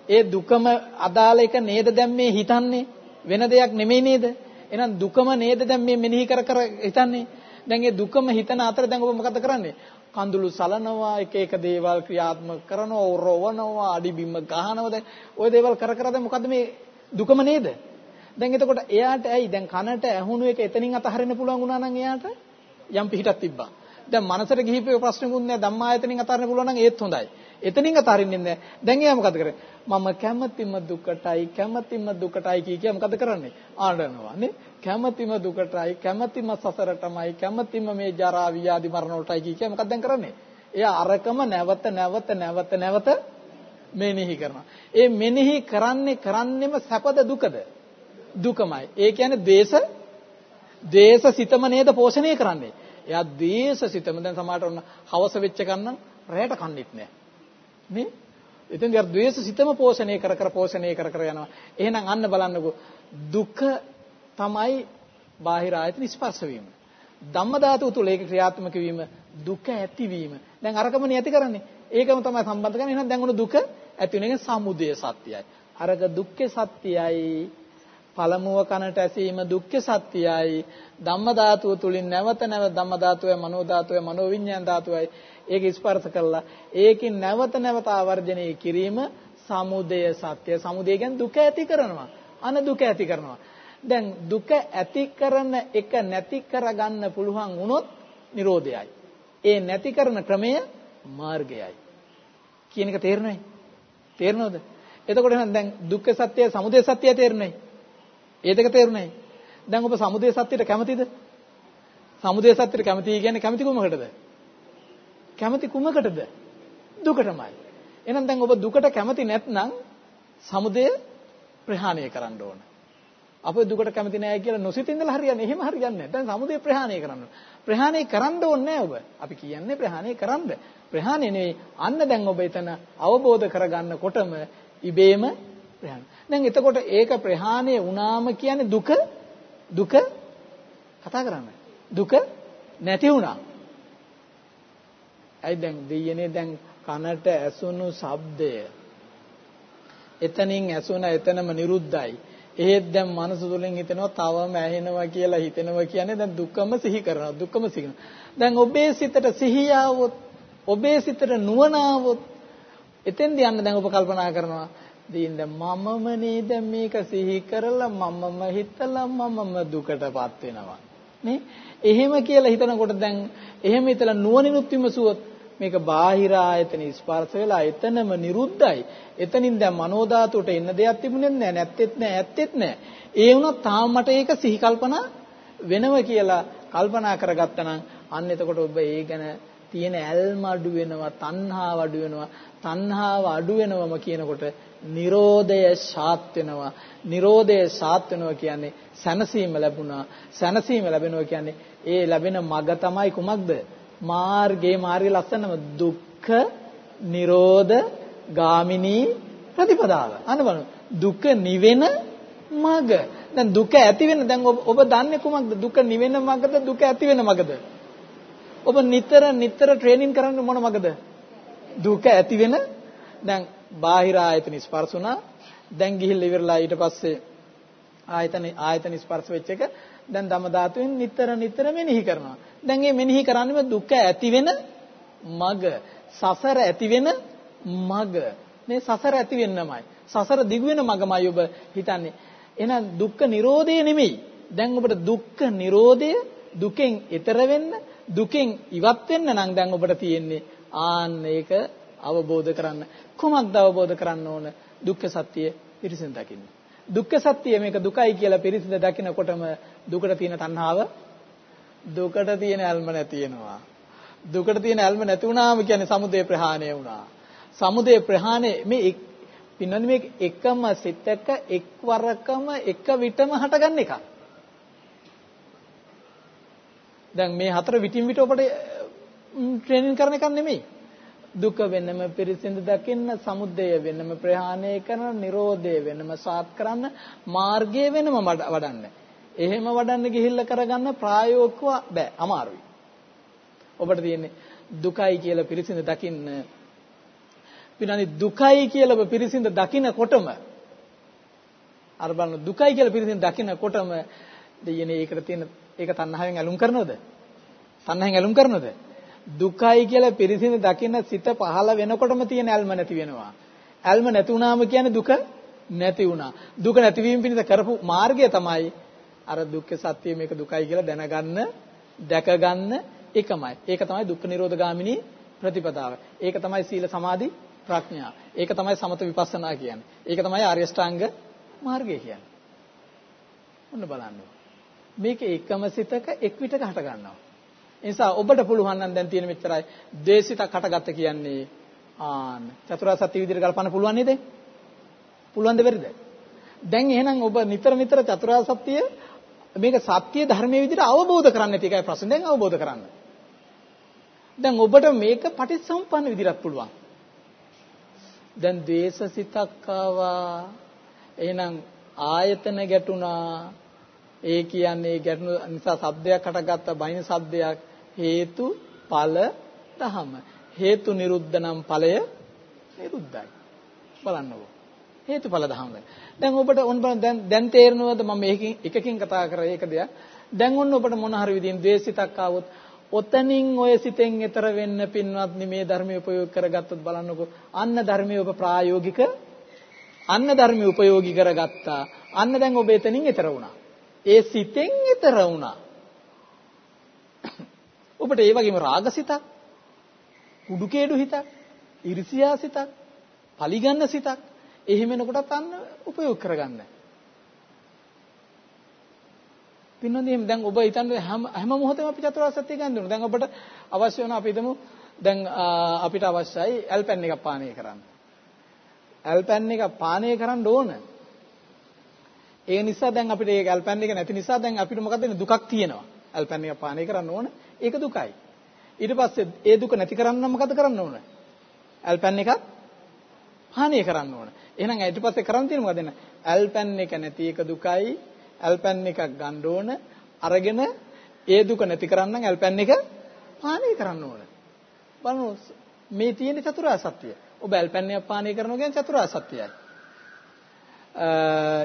ඒ දුකම අදාළ එක නේද දැන් මේ හිතන්නේ? වෙන දෙයක් නෙමෙයි නේද? එහෙනම් දුකම නේද දැන් මේ මෙනෙහි කර කර හිතන්නේ? දැන් ඒ දුකම හිතන අතර දැන් ඔබ මොකද කරන්නේ? කඳුළු සලනවා එක එක දේවල් ක්‍රියාත්මක කරනවා රොවනවා අඩි බිම ගහනවා දැන් ওই දේවල් කර කර දැන් මොකද්ද මේ දුකම නේද දැන් එතකොට එයාට ඇයි දැන් කනට ඇහුණු එක එතනින් අතහරින්න පුළුවන් වුණා නම් එයාට යම් පිහිටක් තිබ්බා දැන් මනසට ගිහිපේ ප්‍රශ්නකුත් නෑ ධම්මායතනින් අතහරින්න පුළුවන් නම් ඒත් හොඳයි එතනින් අතහරින්නේ නැහැ. දැන් එයා මොකද කරන්නේ? මම කැමැතිම දුකටයි කැමැතිම දුකටයි කිය කිය මොකද කරන්නේ? ආඬනවා නේ? කැමැතිම දුකටයි කැමැතිම සසරටමයි කැමැතිම මේ ජරා ව්‍යාධි මරණ වලටයි කිය කිය මොකද දැන් කරන්නේ? එයා අරකම නැවත නැවත නැවත නැවත මෙනෙහි කරනවා. ඒ මෙනෙහි කරන්නේ කරන්නෙම සැපද දුකද? දුකමයි. ඒ කියන්නේ දේශ දේශ සිතම නේද පෝෂණය කරන්නේ. එයා දේශ සිතම දැන් සමහරට ඔන්න හවස වෙච්ච ගමන් රැයට කන්නේත් නැහැ. නේ? එතෙන්දී අර ද්වේෂ සිතම පෝෂණය කර කර පෝෂණය කර කර යනවා. එහෙනම් අන්න බලන්නකෝ දුක තමයි බාහිර ආයතන ස්පර්ශ වීම. ධම්ම ධාතුව තුල ඒක ක්‍රියාත්මක වීම දුක ඇතිවීම. දැන් අරකමනේ ඇති කරන්නේ. ඒකම තමයි සම්බන්ධ කරන්නේ. එහෙනම් දැන් උණු දුක ඇති වෙන එක සමුදය සත්‍යයයි. අරක දුක්ඛ සත්‍යයයි. පළමුව කනට ඇසීම දුක්ඛ සත්‍යයයි. ධම්ම ධාතුව තුලින් නැවත නැවත ධම්ම ධාතුවයි මනෝ ධාතුවයි මනෝ විඤ්ඤාණ ධාතුවයි ඒක ස්පර්ශ කළා ඒකෙන් නැවත නැවත ආවර්ජනය කිරීම සමුදය සත්‍ය. සමුදය කියන්නේ දුක ඇති කරනවා. අන දුක ඇති කරනවා. දැන් දුක ඇති කරන එක නැති කරගන්න පුළුවන් වුණොත් Nirodhayai ඒ නැති කරන ක්‍රමය මාර්ගයයි. කියන එක තේරෙනවද? තේරෙනවද? එතකොට එහෙනම් දැන් දුක්ඛ සත්‍යය සමුදය සත්‍යය තේරුණේ ඒ දෙක තේරුණේ දැන් ඔබ සමුදය සත්‍යයට කැමතිද සමුදය සත්‍යයට කැමති කියන්නේ කැමති කොමකටද කැමති කුමකටද? දුකටමයි. එහෙනම් දැන් ඔබ දුකට කැමති නැත්නම් සමුදය ප්‍රහාණය කරන්න ඕන. අපේ දුකට කැමති නැහැ කියලා නොසිතින් ඉඳලා හරියන්නේ. එහෙම හරියන්නේ නැහැ. දැන් සමුදය ප්‍රහාණය කරන්න ඕන. ප්‍රහාණය කරන්න ඕනේ ඔබ. අපි කියන්නේ ප්‍රහාණය කරන්න. ප්‍රහාණය නෙවෙයි. අන්න දැන් ඔබ එතන අවබෝධ කරගන්නකොටම ඉබේම ප්‍රහාණය. දැන් එතකොට ඒක ප්‍රහාණය වුණාම කියන්නේ දුක දුක කතා කරන්නේ. දුක නැති වුණා. ඇයි දැන් දෙයනේ දැන් කනට ඇසුණු ශබ්දය එතනින් ඇසුණ එතනම නිරුද්ධයි. ඒත් දැන් මනස තුලින් හිතෙනවා තවම ඇහෙනවා කියලා හිතෙනවා කියන්නේ දැන් දුකම සිහි කරනවා දුකම සිහි දැන් ඔබේ සිතට සිහිය ඔබේ සිතට නුවණ එතෙන්ද යන්න දැන් ඔබ කල්පනා කරනවා දීන් දැන් මමම නේද මේක සිහි කරලා මමම හිතලා මමම දුකටපත් වෙනවා නේ එහෙම කියලා හිතනකොට දැන් එහෙම හිතලා නුවණිනුත් විමසුවොත් මේක බාහිර ආයතන ස්පර්ශ වෙලා එතනම නිරුද්ධයි. එතනින් දැන් මනෝ ධාතුවට එන්න දෙයක් තිබුණේ නැහැ. නැත්තේත් නැහැ, ඇත්තේත් නැහැ. ඒ වුණත් තාම මට ඒක සිහි කල්පනා වෙනව කියලා කල්පනා කරගත්තා නම් අන්න එතකොට ඔබ ඒ ගැන තියෙන ඇල්ම අඩු වෙනවා, තණ්හාව අඩු වෙනවා. තණ්හාව අඩු වෙනවම කියනකොට Nirodhaය ශාත් වෙනවා. Nirodhaය ශාත් වෙනවා කියන්නේ සැනසීම ලැබුණා. සැනසීම ලැබෙනවා කියන්නේ ඒ ලැබෙන මග තමයි කුමක්ද? මාර්ගයේ මාර්ගය ලස්සනම දුක්ඛ නිරෝධ ගාමිනී ප්‍රතිපදාව. අන්න බලන්න. දුක නිවෙන මග. දැන් දුක ඇති වෙන දැන් ඔබ දන්නේ කුමක්ද? දුක නිවෙන මගද දුක ඇති වෙන මගද? ඔබ නිතර නිතර ට්‍රේනින් කරන්න මොන මගද? දුක ඇති වෙන දැන් බාහිර ආයතන ස්පර්ශුණා දැන් ගිහිල්ලා ඉවරලා ඊට පස්සේ ආයතන ආයතන ස්පර්ශ වෙච්ච එක දැන් ධම ධාතුවෙන් නිතර නිතර මෙනෙහි කරනවා. දැන් මේ මෙනෙහි කරන්නේම දුක ඇති වෙන මග, සසර ඇති වෙන මග. මේ සසර ඇති වෙන්නමයි. සසර දිගු වෙන මගමයි ඔබ හිතන්නේ. එහෙනම් දුක්ඛ නිරෝධය නෙමෙයි. දැන් ඔබට දුක්ඛ නිරෝධය දුකෙන් ඈතර වෙන්න, දුකෙන් ඉවත් වෙන්න නම් දැන් ඔබට තියෙන්නේ ආන්න ඒක අවබෝධ කරන්න. කොහොමද අවබෝධ කරන්න ඕන? දුක්ඛ සත්‍ය පිරිසිදු දකින්න. දුක්ඛ සත්‍ය මේක දුකයි කියලා පිරිසිදු දකිනකොටම දුකට තියෙන තණ්හාව දුකට තියෙන ඇල්ම නැති වෙනවා. දුකට තියෙන ඇල්ම නැති වුණාම කියන්නේ සමුදය ප්‍රහාණය වුණා. සමුදය ප්‍රහාණය මේ පින්නන්නේ මේක එකම සිතක එක්වරකම එක විටම හටගන්න එකක්. දැන් මේ හතර විටින් විට ඔබට ට්‍රේනින් කරන එකක් නෙමෙයි. දුක වෙනම පිරිසිදු දකින්න සමුදය වෙනම ප්‍රහාණය කරන නිරෝධය වෙනම සාත් කරන්න මාර්ගය වෙනම වඩන්න. එහෙම වඩන්න ගිහිල්ලා කරගන්න ප්‍රායෝගිකව බෑ අමාරුයි. ඔබට තියෙන්නේ දුකයි කියලා පිරිසිදු දකින්න පිනනි දුකයි කියලා ඔබ පිරිසිදු දකිනකොටම අර බලන්න දුකයි කියලා පිරිසිදු දකිනකොටම දෙයනේ ඒකට තියෙන ඒක තණ්හාවෙන් ඇලුම් කරනවද? තණ්හාවෙන් ඇලුම් කරනවද? දුකයි කියලා පිරිසිදු දකින්න සිත පහළ වෙනකොටම තියෙන ඇල්ම නැති වෙනවා. ඇල්ම නැති වුණාම කියන්නේ දුක නැති වුණා. දුක නැතිවීම පිණිස කරපු මාර්ගය තමයි අර දුක්ඛ සත්‍ය මේක දුකයි කියලා දැනගන්න, දැකගන්න එකමයි. ඒක තමයි දුක්ඛ නිරෝධ ගාමිනී ප්‍රතිපදාව. ඒක තමයි සීල සමාධි ප්‍රඥා. ඒක තමයි සමත විපස්සනා කියන්නේ. ඒක තමයි ආර්ය ශ්‍රාංග මාර්ගය කියන්නේ. ඔන්න බලන්න. මේක එකම සිතක එක් විටක හට ගන්නවා. ඒ නිසා ඔබට පුළුවන් නම් දැන් තියෙන මෙච්චරයි ද්වේෂිතක් හටගත්ත කියන්නේ ආන්න චතුරාර්ය සත්‍ය විදිහට කල්පන්න පුළුවන් නේද? පුළුවන්ද බැරිද? දැන් එහෙනම් ඔබ නිතර නිතර චතුරාර්ය සත්‍ය මේක සත්‍ය ධර්මයේ විදිහට අවබෝධ කරන්න ඇති එකයි ප්‍රශ්නේ. දැන් අවබෝධ කරන්න. දැන් ඔබට මේක පටිච්චසමුප්පන්න විදිහට පුළුවන්. දැන් ද්වේෂසිතක් ආවා. එහෙනම් ආයතන ගැටුණා. ඒ කියන්නේ ගැටුණු නිසා සද්දයක් හටගත්ත බයින සද්දයක් හේතු ඵල දහම. හේතු නිරුද්ධ නම් ඵලය නිරුද්ධයි. බලන්නකෝ. හේතුඵල දහම. දැන් ඔබට ඔන්න දැන් දැන් තේරෙනවද මම මේකකින් එකකින් කතා කරා ඒක දෙයක්. දැන් ඔන්න ඔබට මොන හරි විදිහින් ද්වේෂිතක් ආවොත් ඔතනින් ඔය සිතෙන් එතර වෙන්න පින්වත්නි මේ ධර්මයේ උපයෝග කරගත්තොත් බලන්නකෝ අන්න ධර්මයේ ඔබ ප්‍රායෝගික අන්න ධර්මයේ උපයෝගී කරගත්තා. අන්න දැන් ඔබ එතනින් එතර වුණා. ඒ සිතෙන් එතර වුණා. ඔබට ඒ වගේම රාගසිතක්, කුඩුකේඩු හිතක්, ඉරිසියා සිතක්, පලිගන්න සිතක් එහෙම එනකොටත් අන්න උපයෝග කරගන්න. පින්නොදී දැන් ඔබ හිතන්නේ හැම හැම මොහොතෙම අපි චතුරාර්ය සත්‍ය ගන්න දැන් ඔබට අවශ්‍ය වෙන අපි හිතමු දැන් අපිට අවශ්‍යයි ඇල්පැන් එකක් පානය කරන්න. ඇල්පැන් එක පානය කරන්න ඕන. ඒ නිසා දැන් අපිට ඒ ඇල්පැන් එක නැති නිසා දැන් අපිට මොකද වෙන්නේ දුකක් තියෙනවා. ඇල්පැන් එක පානය කරන්න ඕන. ඒක දුකයි. ඊට පස්සේ ඒ දුක නැති කරන්න මොකද කරන්න ඕන? ඇල්පැන් එකත් පානය කරන්න ඕන. එහෙනම් ඊට පස්සේ කරන් තියෙන මොකද? ඇල්පැන් එක නැති එක දුකයි. ඇල්පැන් එකක් ගන්න ඕන. අරගෙන ඒ දුක නැති කරන්න ඇල්පැන් එක පානය කරන්න ඕන. බලමු මේ තියෙන චතුරාර්ය සත්‍යය. ඔබ ඇල්පැන් එකක් පානය කරනවා කියන්නේ චතුරාර්ය සත්‍යයයි.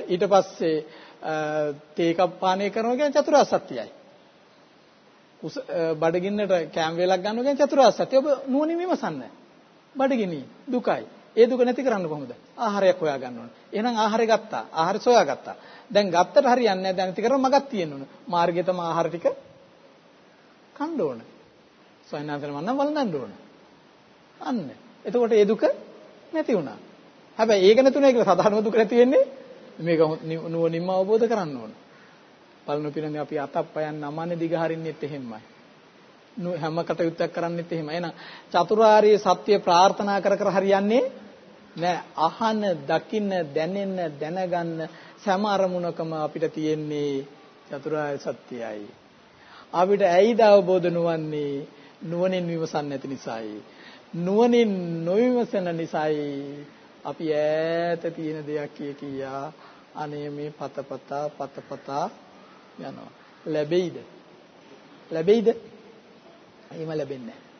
ඊට පස්සේ තේ එකක් පානය කරනවා කියන්නේ චතුරාර්ය සත්‍යයයි. උස බඩගින්නට කැම් වේලක් ගන්නවා කියන්නේ චතුරාර්ය සත්‍ය. ඔබ නුවණින් විමසන්න. බඩගිනි දුකයි. ඒ දුක නැති කරන්න කොහොමද? ආහාරයක් හොයා ගන්න ඕනේ. එහෙනම් ආහාරය ගත්තා. ආහාර සොයා ගත්තා. දැන් ගත්තට හරියන්නේ නැහැ. දැන් නැති කරන මගක් තියෙන්න ඕන. මාර්ගය තමයි ආහාර ටික කන්න ඕන. සොයනාතර මන්නම් වළඳන්න ඕන. අන්න. එතකොට ඒ දුක නැති වුණා. හැබැයි ඒක නැතුණේ කියලා සාධාරණ දුක නැති වෙන්නේ මේක නුවණින්ම අවබෝධ කරන්න ඕන. බලනු පිළිඳි අපි අතප්පයන් නමන්නේ දිගහරින්නෙත් එහෙමයි. හැම කටයුත්තක් කරන්නෙත් එහෙමයි. එහෙනම් චතුරාර්ය සත්‍ය ප්‍රාර්ථනා කර කර හරියන්නේ නෑ. අහන, දකින්න, දැනෙන්න, දැනගන්න සෑම අරමුණකම අපිට තියෙන්නේ චතුරාර්ය සත්‍යයයි. අපිට ඇයිද අවබෝධ නොවන්නේ? නුවණින් විමසන්නේ නැති නිසායි. නුවණින් නොවිමසන නිසායි අපි ඈත තියෙන දෙයක් කිය කියා අනේ මේ පතපතා පතපතා යනවා. ලැබෙයිද? ලැබෙයිද? එහෙම ලැබෙන්නේ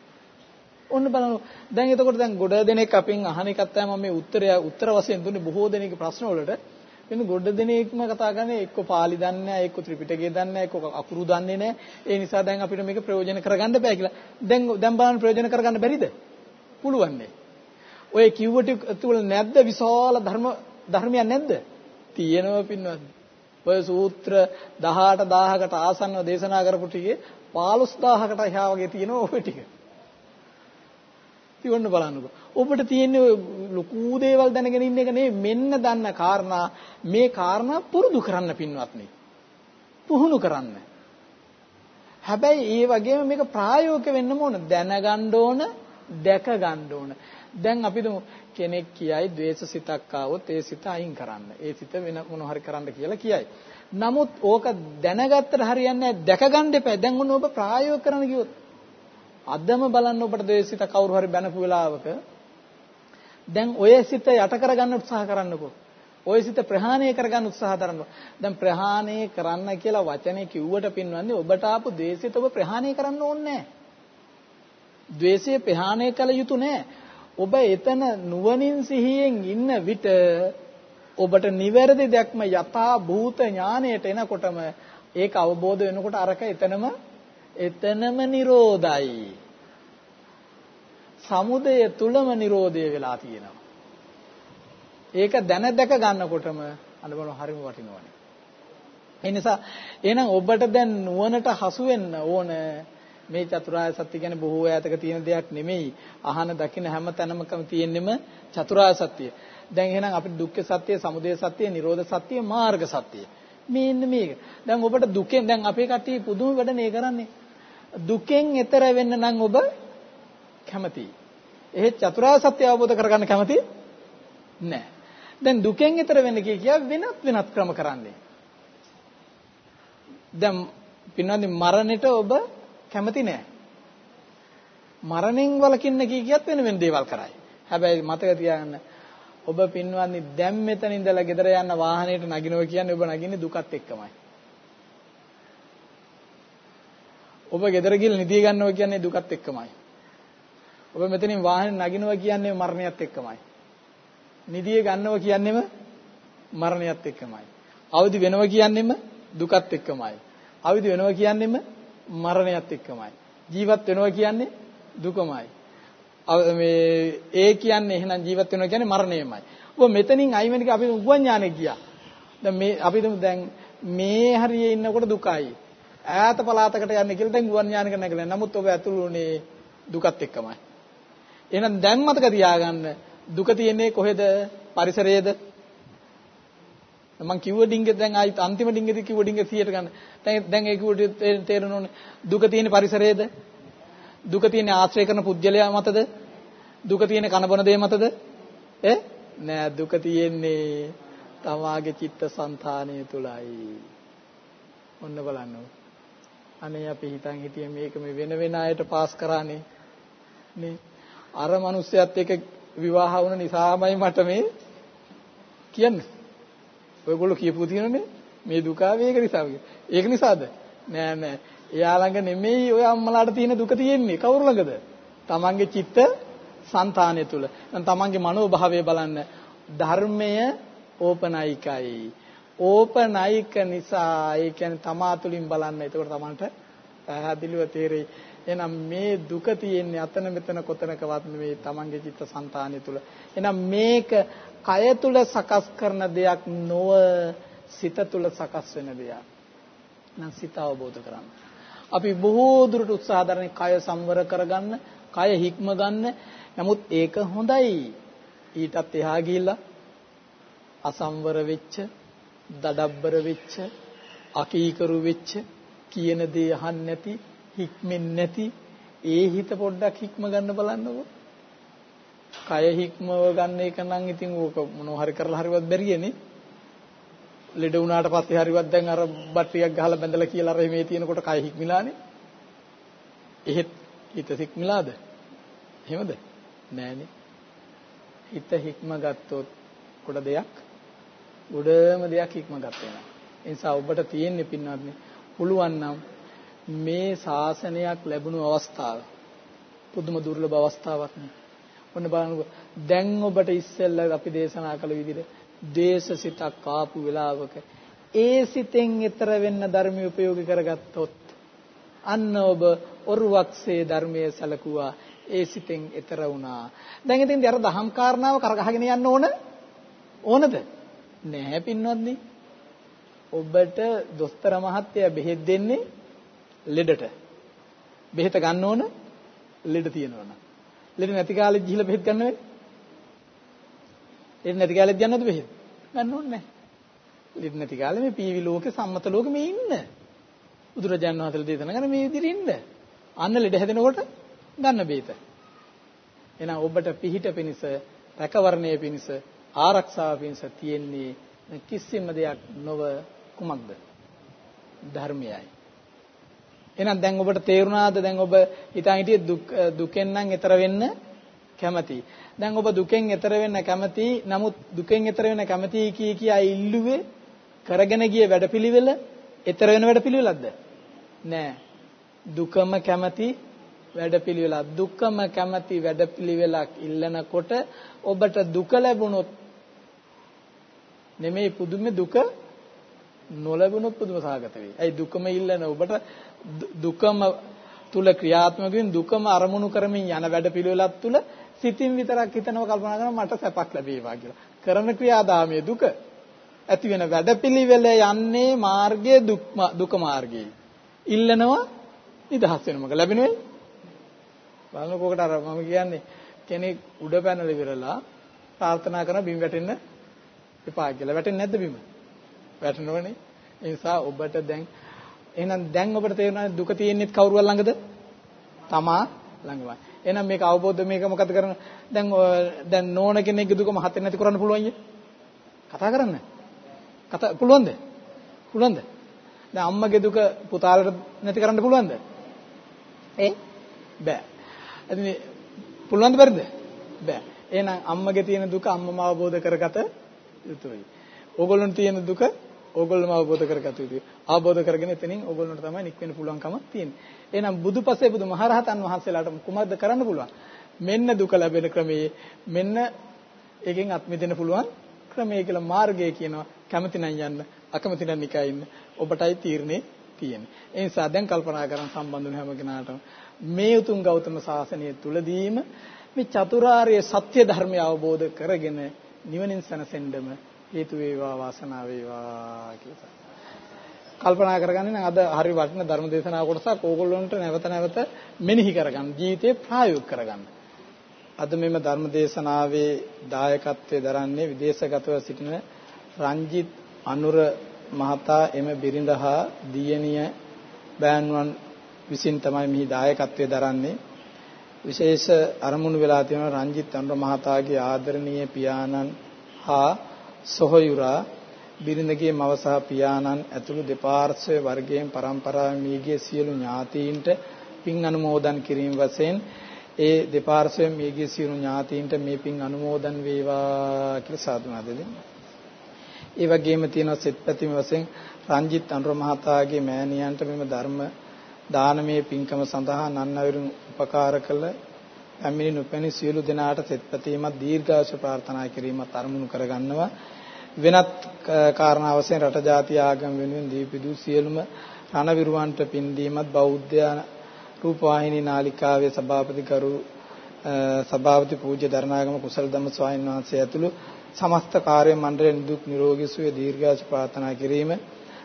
ඔන්න බලන්න. දැන් එතකොට දැන් ගොඩ දෙනෙක් අපෙන් අහන එකක් තමයි මම මේ උත්තරය උත්තර වශයෙන් දුන්නේ බොහෝ දෙනෙක්ගේ ප්‍රශ්න වලට. එන්න ගොඩ දෙනෙක්ම කතා කරන්නේ එක්ක පාලි දන්නේ නැහැ එක්ක ත්‍රිපිටකය දන්නේ නැහැ එක්ක අකුරු දන්නේ නැහැ. ඒ නිසා දැන් අපිට මේක ප්‍රයෝජන කරගන්න බෑ කියලා. දැන් දැන් බලන්න ප්‍රයෝජන කරගන්න බැරිද? පුළුවන් නේ. ඔය කිව්ව තුල නැද්ද විශාල ධර්ම ධර්මයක් නැද්ද? තියෙනවා පින්වත්. ඔය සූත්‍ර 18 1000කට ආසන්නව දේශනා කරපු ටිකේ 15000කට එහා වගේ තියෙනවා ඔය ටික. ඉතින් බලන්නකෝ. ඔබට තියෙන්නේ ලොකු දේවල් දැනගෙන ඉන්න එක නෙවෙයි මෙන්න දන්න කාරණා මේ කාරණා පුරුදු කරන්න පින්වත්නි. පුහුණු කරන්න. හැබැයි ඒ වගේම මේක ප්‍රායෝගික වෙන්න ඕන දැනගන්න ඕන දැක ගන්න ඕන. දැන් අපි කෙනෙක් කියයි ද්වේෂ සිතක් ආවොත් ඒ සිත අයින් කරන්න. ඒ සිත වෙන මොන හරි කරන්න කියලා කියයි. නමුත් ඕක දැනගත්තට හරියන්නේ නැහැ. දැක ගන්න එපා. දැන් ඔන්න ඔබ ප්‍රායෝගික කරන්න කිව්වොත් අදම බලන්න ඔබට ද්වේෂිත කවුරු හරි බැනපු වෙලාවක දැන් ඔය සිත යට කරගන්න උත්සාහ කරන්නකෝ. ඔය සිත ප්‍රහාණය කරගන්න උත්සාහ කරනවා. දැන් ප්‍රහාණය කරන්න කියලා වචනේ කිව්වට පින්වන්නේ ඔබට ආපු ද්වේෂිත ඔබ ප්‍රහාණය කරන්න ඕනේ නැහැ. ද්වේෂය ප්‍රහාණය කළ යුතු නැහැ. ඔබ එතන නුවණින් සිහියෙන් ඉන්න විට ඔබට නිවැරදි දැක්ම යථා භූත ඥාණයට එනකොටම ඒක අවබෝධ වෙනකොට අරක එතනම එතනම නිරෝධයි. සමුදය තුලම නිරෝධය වෙලා තියෙනවා. ඒක දැන දැක ගන්නකොටම අනුබල හරිම වටිනවනේ. ඒ නිසා එහෙනම් ඔබට දැන් නුවණට හසු වෙන්න ඕන මේ චතුරාර්ය සත්‍ය කියන්නේ බොහෝ ඈතක තියෙන දෙයක් නෙමෙයි. අහන දකින හැම තැනමකම තියෙන්නෙම චතුරාර්ය සත්‍යය. දැන් එහෙනම් අපිට දුක්ඛ සත්‍ය, සමුදය සත්‍ය, නිරෝධ සත්‍ය, මාර්ග සත්‍ය. මේන්න මේක. දැන් ඔබට දුකෙන් දැන් අපේ කට්ටිය පුදුම වැඩනේ කරන්නේ. දුකෙන් එතර වෙන්න නම් ඔබ කැමතියි. එහෙත් චතුරාර්ය සත්‍ය අවබෝධ කරගන්න කැමති නැහැ. දැන් දුකෙන් එතර වෙන්න කිය කියා වෙනත් වෙනත් ක්‍රම කරන්නේ. දැන් පින්වත්නි මරණයට ඔබ කැමති නැහැ. මරණයෙන් වළකින්න කී කියත් වෙන වෙන දේවල් කරයි. හැබැයි මතක තියාගන්න ඔබ පින්වත්නි දැන් මෙතන ඉඳලා ගෙදර යන වාහනේට නගිනවා කියන්නේ ඔබ නගින්නේ දුකත් එක්කමයි. ඔබ ගෙදර ගිහලා නිදිය ගන්නවා කියන්නේ දුකත් එක්කමයි. ඔබ මෙතනින් වාහනේ නගිනවා කියන්නේ මරණයත් එක්කමයි. නිදිය ගන්නවා කියන්නේම මරණයත් එක්කමයි. අවදි වෙනවා කියන්නේම දුකත් එක්කමයි. අවදි වෙනවා කියන්නේම මරණයත් එක්කමයි. ජීවත් වෙනවා කියන්නේ දුකමයි. මේ ඒ කියන්නේ එහෙනම් ජීවත් වෙනවා කියන්නේ මරණයමයි. ඔබ මෙතනින් අයින් වෙන එක අපි උගුවන් ඥානෙ ගියා. දැන් මේ අපි දැන් මේ හරියේ ඉන්නකොට දුකයි. ඈත පළාතකට යන්නේ කියලා දැන් ගුවන් ඥානක නැගලා. නමුත් ඔබ ඇතුළු උනේ දුකත් එක්කමයි. එහෙනම් දැන් මතක තියාගන්න දුක තියෙන්නේ කොහෙද? පරිසරයේද? මම කිව්ව ඩිංගෙ දැන් ආයි අන්තිම ඩිංගෙදි කිව්ව ඩිංගෙ 100ට ගන්න. දැන් දැන් ඒ කිව්ව තේරෙන්න ඕනේ. දුක තියෙන පරිසරයේද? දුක තියෙන ආශ්‍රය කරන පුජ්‍යලයා මතද? දුක තියෙන කනබන දේ මතද? ඈ නෑ දුක තියෙන්නේ තමාගේ චිත්තසංතානය තුලයි. ඔන්න බලන්න. අනේ අපි හිතන් හිටියේ මේක මේ වෙන වෙන අයට පාස් කරානේ. නේ අර මිනිස්සයත් එක්ක විවාහ වුණ නිසාමයි මට මේ කියන්නේ. ඔයගොල්ලෝ කියපු තියෙනනේ මේ දුක මේක නිසා ඒක නිසාද? නෑ නෑ. එයා ළඟ නෙමෙයි ඔය අම්මලාට තියෙන දුක තියෙන්නේ. කවුරු ළඟද? තමන්ගේ චිත්ත సంతානය තුල. දැන් තමන්ගේ මනෝභාවය බලන්න. ධර්මය ඕපනයිකයි. ඕපනයික නිසා ඒ කියන්නේ තමා තුලින් බලන්න. එතකොට තමන්ට පැහැදිලිව තේරෙයි. එහෙනම් මේ දුක තියෙන්නේ අතන මෙතන කොතනකවත් නෙවෙයි තමන්ගේ චිත්ත સંතානය තුල. එහෙනම් මේක කය තුල සකස් කරන දෙයක් නොව සිත තුල සකස් වෙන දෙයක්. නම් සිත අවබෝධ කරගන්න. අපි බොහෝ දුරට උත්සාහ දරන්නේ කය සංවර කරගන්න, කය හික්ම ගන්න. නමුත් ඒක හොඳයි. ඊටත් එහා ගිහිල්ලා අසම්වර වෙච්ච, දඩබ්බර වෙච්ච, අකීකරු වෙච්ච, කියන දේ අහන්නේ නැති, හික්මෙන්නේ නැති ඒ හිත පොඩ්ඩක් හික්ම ගන්න බලන්නකෝ. කය හික්මව ගන්න එක නම් ඉතින් ඕක මොනව හරි කරලා හරිවත් බැරියනේ. ලෙඩ වුණාට පස්සේ හරිවත් දැන් අර බට්ටියක් ගහලා බැඳලා කියලා අර මේ තියෙනකොට කය හික්මිලානේ. එහෙත් හිත හික්මිලාද? එහෙමද? නෑනේ. හිත හික්ම ගත්තොත් කොට දෙයක් උඩම දෙයක් හික්ම ගන්න වෙනවා. ඒ නිසා ඔබට තියෙන්නේ පින්වත්නි පුළුවන් නම් මේ ශාසනයක් ලැබුණු අවස්ථාව පුදුම දුර්ලභ අවස්ථාවක් නේ. ඔන්න බලන්නකෝ දැන් ඔබට ඉස්සෙල්ලා අපි දේශනා කළ විදිහට දේශසිතක් ආපු වෙලාවක ඒ සිතෙන් ඈතර වෙන්න ධර්මය උපයෝගී කරගත්තොත් අන්න ඔබ ඔරුවක්සේ ධර්මයේ සැලකුවා ඒ සිතෙන් ඈතර වුණා. දැන් ඉතින් අර දහම් කාරණාව කරගහගෙන යන්න ඕන ඕනද? නැහැ පින්වත්නි. ඔබට දොස්තර මහත්තයා බෙහෙත් දෙන්නේ ලෙඩට. බෙහෙත ගන්න ඕන ලෙඩ තියෙනවනම්. ලෙඩ නැති කාලෙත් ගිහිල්ලා බෙහෙත් ගන්න වෙන්නේ. ලෙඩ නැති කාලෙත් ගන්නවද බෙහෙත්? ගන්න ඕනේ නැහැ. ලෙඩ නැති කාලේ මේ පීවි ලෝකේ සම්මත ලෝකේ මේ ඉන්න. බුදුරජාණන් වහන්සේ දේශනා කරන මේ විදිහට ඉන්න. අන්න ලෙඩ හැදෙනකොට ගන්න බෙහෙත. එහෙනම් ඔබට පිහිට පිනිස, රැකවරණය පිනිස, ආරක්ෂාව පිනිස තියෙන්නේ කිසිම දෙයක් නොව කුමක්ද? ධර්මයයි. එහෙනම් දැන් ඔබට තේරුණාද දැන් ඔබ හිතන් හිටියේ දුක් දුකෙන් නම් එතර වෙන්න කැමති. දැන් ඔබ දුකෙන් එතර වෙන්න කැමති. නමුත් දුකෙන් එතර වෙන්න කැමති කී කියා ඉල්ලුවේ කරගෙන ගිය වැඩපිළිවෙල එතර වෙන වැඩපිළිවෙලක්ද? නෑ. දුකම කැමති වැඩපිළිවෙලක්. දුකම කැමති වැඩපිළිවෙලක් ඉල්ලනකොට ඔබට දුක ලැබුණොත් නෙමෙයි පුදුමේ දුක නොලැබුණොත් පුදුම සාගත වෙයි. ඇයි දුකම ඉල්ලන ඔබට දුකම තුල ක්‍රියාත්මක වෙන දුකම අරමුණු කරමින් යන වැඩපිළිවෙලක් තුල සිතින් විතරක් හිතනවා කල්පනා කරනවා මට සැපක් ලැබේවා කියලා. කරන ක්‍රියාදාමයේ දුක ඇති වෙන වැඩපිළිවෙල යන්නේ මාර්ගයේ දුක මාර්ගයේ. ඉල්ලනවා නිදහස් වෙන මොකද ලැබෙන්නේ? බලනකොට අර මම කියන්නේ කෙනෙක් උඩ පැනලා ඉවරලා ප්‍රාර්ථනා කරන බිම් වැටෙන්න එපා කියලා. වැටෙන්නේ නැද්ද බිම? වැටෙනවනේ. ඒ නිසා ඔබට දැන් එහෙනම් දැන් ඔබට තේරෙනවා දුක තියෙන්නේ කවුරුවල් ළඟද? තමා ළඟමයි. එහෙනම් මේක අවබෝධ මේක මොකද කරන්නේ? දැන් දැන් නෝන කෙනෙක්ගේ දුක මහත් නැති කරන්න පුළුවන් ය. කතා කරන්න. කතා පුළුවන්ද? පුළුවන්ද? දැන් අම්මගේ දුක පුතාලට නැති කරන්න පුළුවන්ද? ඒ බෑ. එතන පුළුවන්ද බැරිද? බෑ. එහෙනම් අම්මගේ තියෙන දුක අම්මම අවබෝධ කරගත යුතුයි. ඕගොල්ලොන්ට තියෙන දුක ඕගොල්ලෝම අවබෝධ කරගත යුතුයි. අවබෝධ කරගෙන එතනින් ඕගොල්ලන්ට තමයි නික්වෙන්න පුළුවන්කම තියෙන්නේ. එහෙනම් බුදුපසේ බුදුමහරහතන් වහන්සේලාට කුමක්ද කරන්න පුළුවන්? මෙන්න දුක ලැබෙන ක්‍රමයේ මෙන්න එකෙන් අත් මිදෙන්න පුළුවන් ක්‍රමයේ කියලා මාර්ගය කියනවා. කැමති නම් යන්න, අකමැති නම් නිකයි ඉන්න. ඔබටයි තීරණේ තියෙන්නේ. ඒ නිසා දැන් කල්පනා කරන් සම්බන්ධ වෙන හැම කෙනාටම මේ උතුම් ගෞතම සාසනය තුලදීම මේ චතුරාර්ය සත්‍ය ධර්මය අවබෝධ කරගෙන නිවනින් සැනසෙන්නම හේතු වේවා වාසනාව වේවා කියලා. කල්පනා කරගන්නේ නම් අද හරි වටින ධර්ම දේශනා කොටසක් ඕගොල්ලොන්ට නැවත නැවත මෙනෙහි කරගන්න ජීවිතේ ප්‍රායෝගික කරගන්න. අද මෙම ධර්ම දේශනාවේ දායකත්වයේ දරන්නේ විදේශගතව සිටින රංජිත් අනුර මහතා එම බිරිඳහා දියණිය බෑන්වන් විසින් තමයි මෙහි දායකත්වයේ දරන්නේ. විශේෂ අරමුණු වෙලා තියෙන රංජිත් අනුර මහතාගේ ආදරණීය පියාණන් හා සොහොයුරා බිරිඳගේ මව සහ පියාණන් ඇතුළු දෙපාර්ශ්වයේ වර්ගයෙන් පරම්පරාවෙන් මියගිය සියලු ඥාතීන්ට පින් අනුමෝදන් කිරීම වශයෙන් ඒ දෙපාර්ශ්වයෙන් මියගිය සියලු ඥාතීන්ට මේ පින් අනුමෝදන් වේවා කියලා සාදුනාද දෙන්නේ. ඒ වගේම තියෙනවා සෙත්පැතිම වශයෙන් රංජිත් අනුර මහතාගේ මෑණියන්ට මෙම ධර්ම දානමය පින්කම සඳහා නන්නවරුන් උපකාර කළ පැමිණි නොපැණි සියලු දෙනාට සෙත්පතීමත් දීර්ඝාෂ ප්‍රාර්ථනා කිරීමත් අරමුණු කරගන්නවා. වෙනත් කාරණා වශයෙන් රට ජාති ආගම් වෙනුවෙන් දීපිදු සියලුම රණවිරුවන්ට පින්දීමත් බෞද්ධ රූපවාහිනී නාලිකාවේ සභාපති කරු සභාපති පූජ්‍ය දරණාගම කුසල ධම්ම ස්වාමීන් වහන්සේ ඇතුළු සමස්ත කාර්ය මණ්ඩලයේ නිදුක් නිරෝගී සුවය දීර්ඝාෂ ප්‍රාර්ථනා කිරීම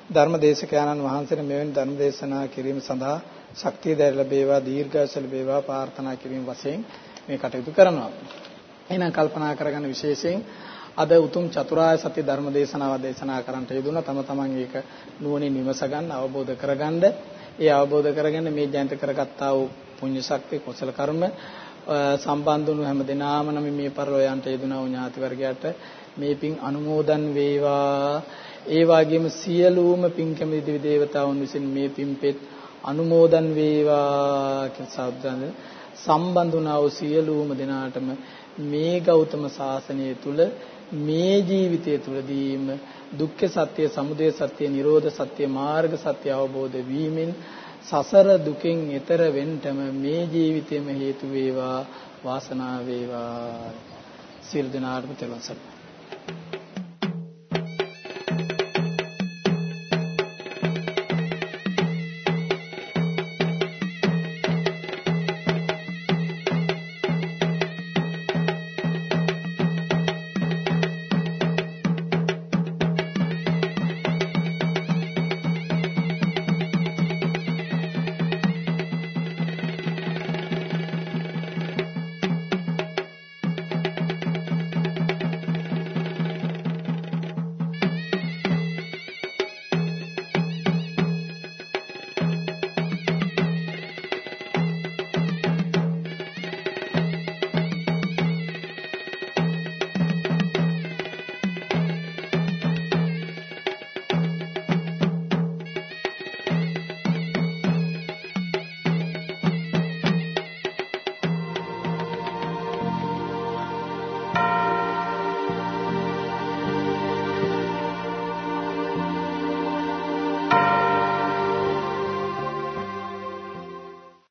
ධර්මදේශකයන්න් වහන්සේට මෙවැනි ධර්ම දේශනා කිරීම සඳහා ශක්තිය දැර ලැබේවා දීර්ඝායුෂ ලැබේවා ප්‍රාර්ථනා කිරීම වශයෙන් මේ කටයුතු කරනවා. එහෙනම් කල්පනා කරගන්න විශේෂයෙන් අද උතුම් චතුරාර්ය සත්‍ය ධර්ම දේශනාව දේශනා කරන්නට යෙදුණා තම තමන් ඒක නුවණින් විමස ගන්න අවබෝධ කරගන්න ඒ අවබෝධ කරගෙන මේ ජනිත කරගත්තා වූ පුණ්‍ය ශක්තිය කුසල කර්ම සම්බන්ධ වුණු හැම දිනාම නම් මේ පරලෝයන්ට යෙදුණා වූ ඥාති වර්ගයට මේ පින් අනුමෝදන් වේවා. ඒ වගේම සියලුම පින් කැමති දේවතාවුන් විසින් මේ පින්පෙත් අනුමෝදන් වේවා කියලා සාදුදන්. සම්බන්ධ වුණා වූ සියලුම දෙනාටම මේ ගෞතම සාසනය තුල මේ ජීවිතය තුළදීම දුක්ඛ සත්‍ය, සමුදය සත්‍ය, නිරෝධ සත්‍ය, මාර්ග සත්‍ය අවබෝධ වීමෙන් සසර දුකෙන් එතර වෙන්නම මේ ජීවිතෙම හේතු වේවා වාසනාව වේවා. සියලු දෙනාටම තෙරුවන් සරණයි.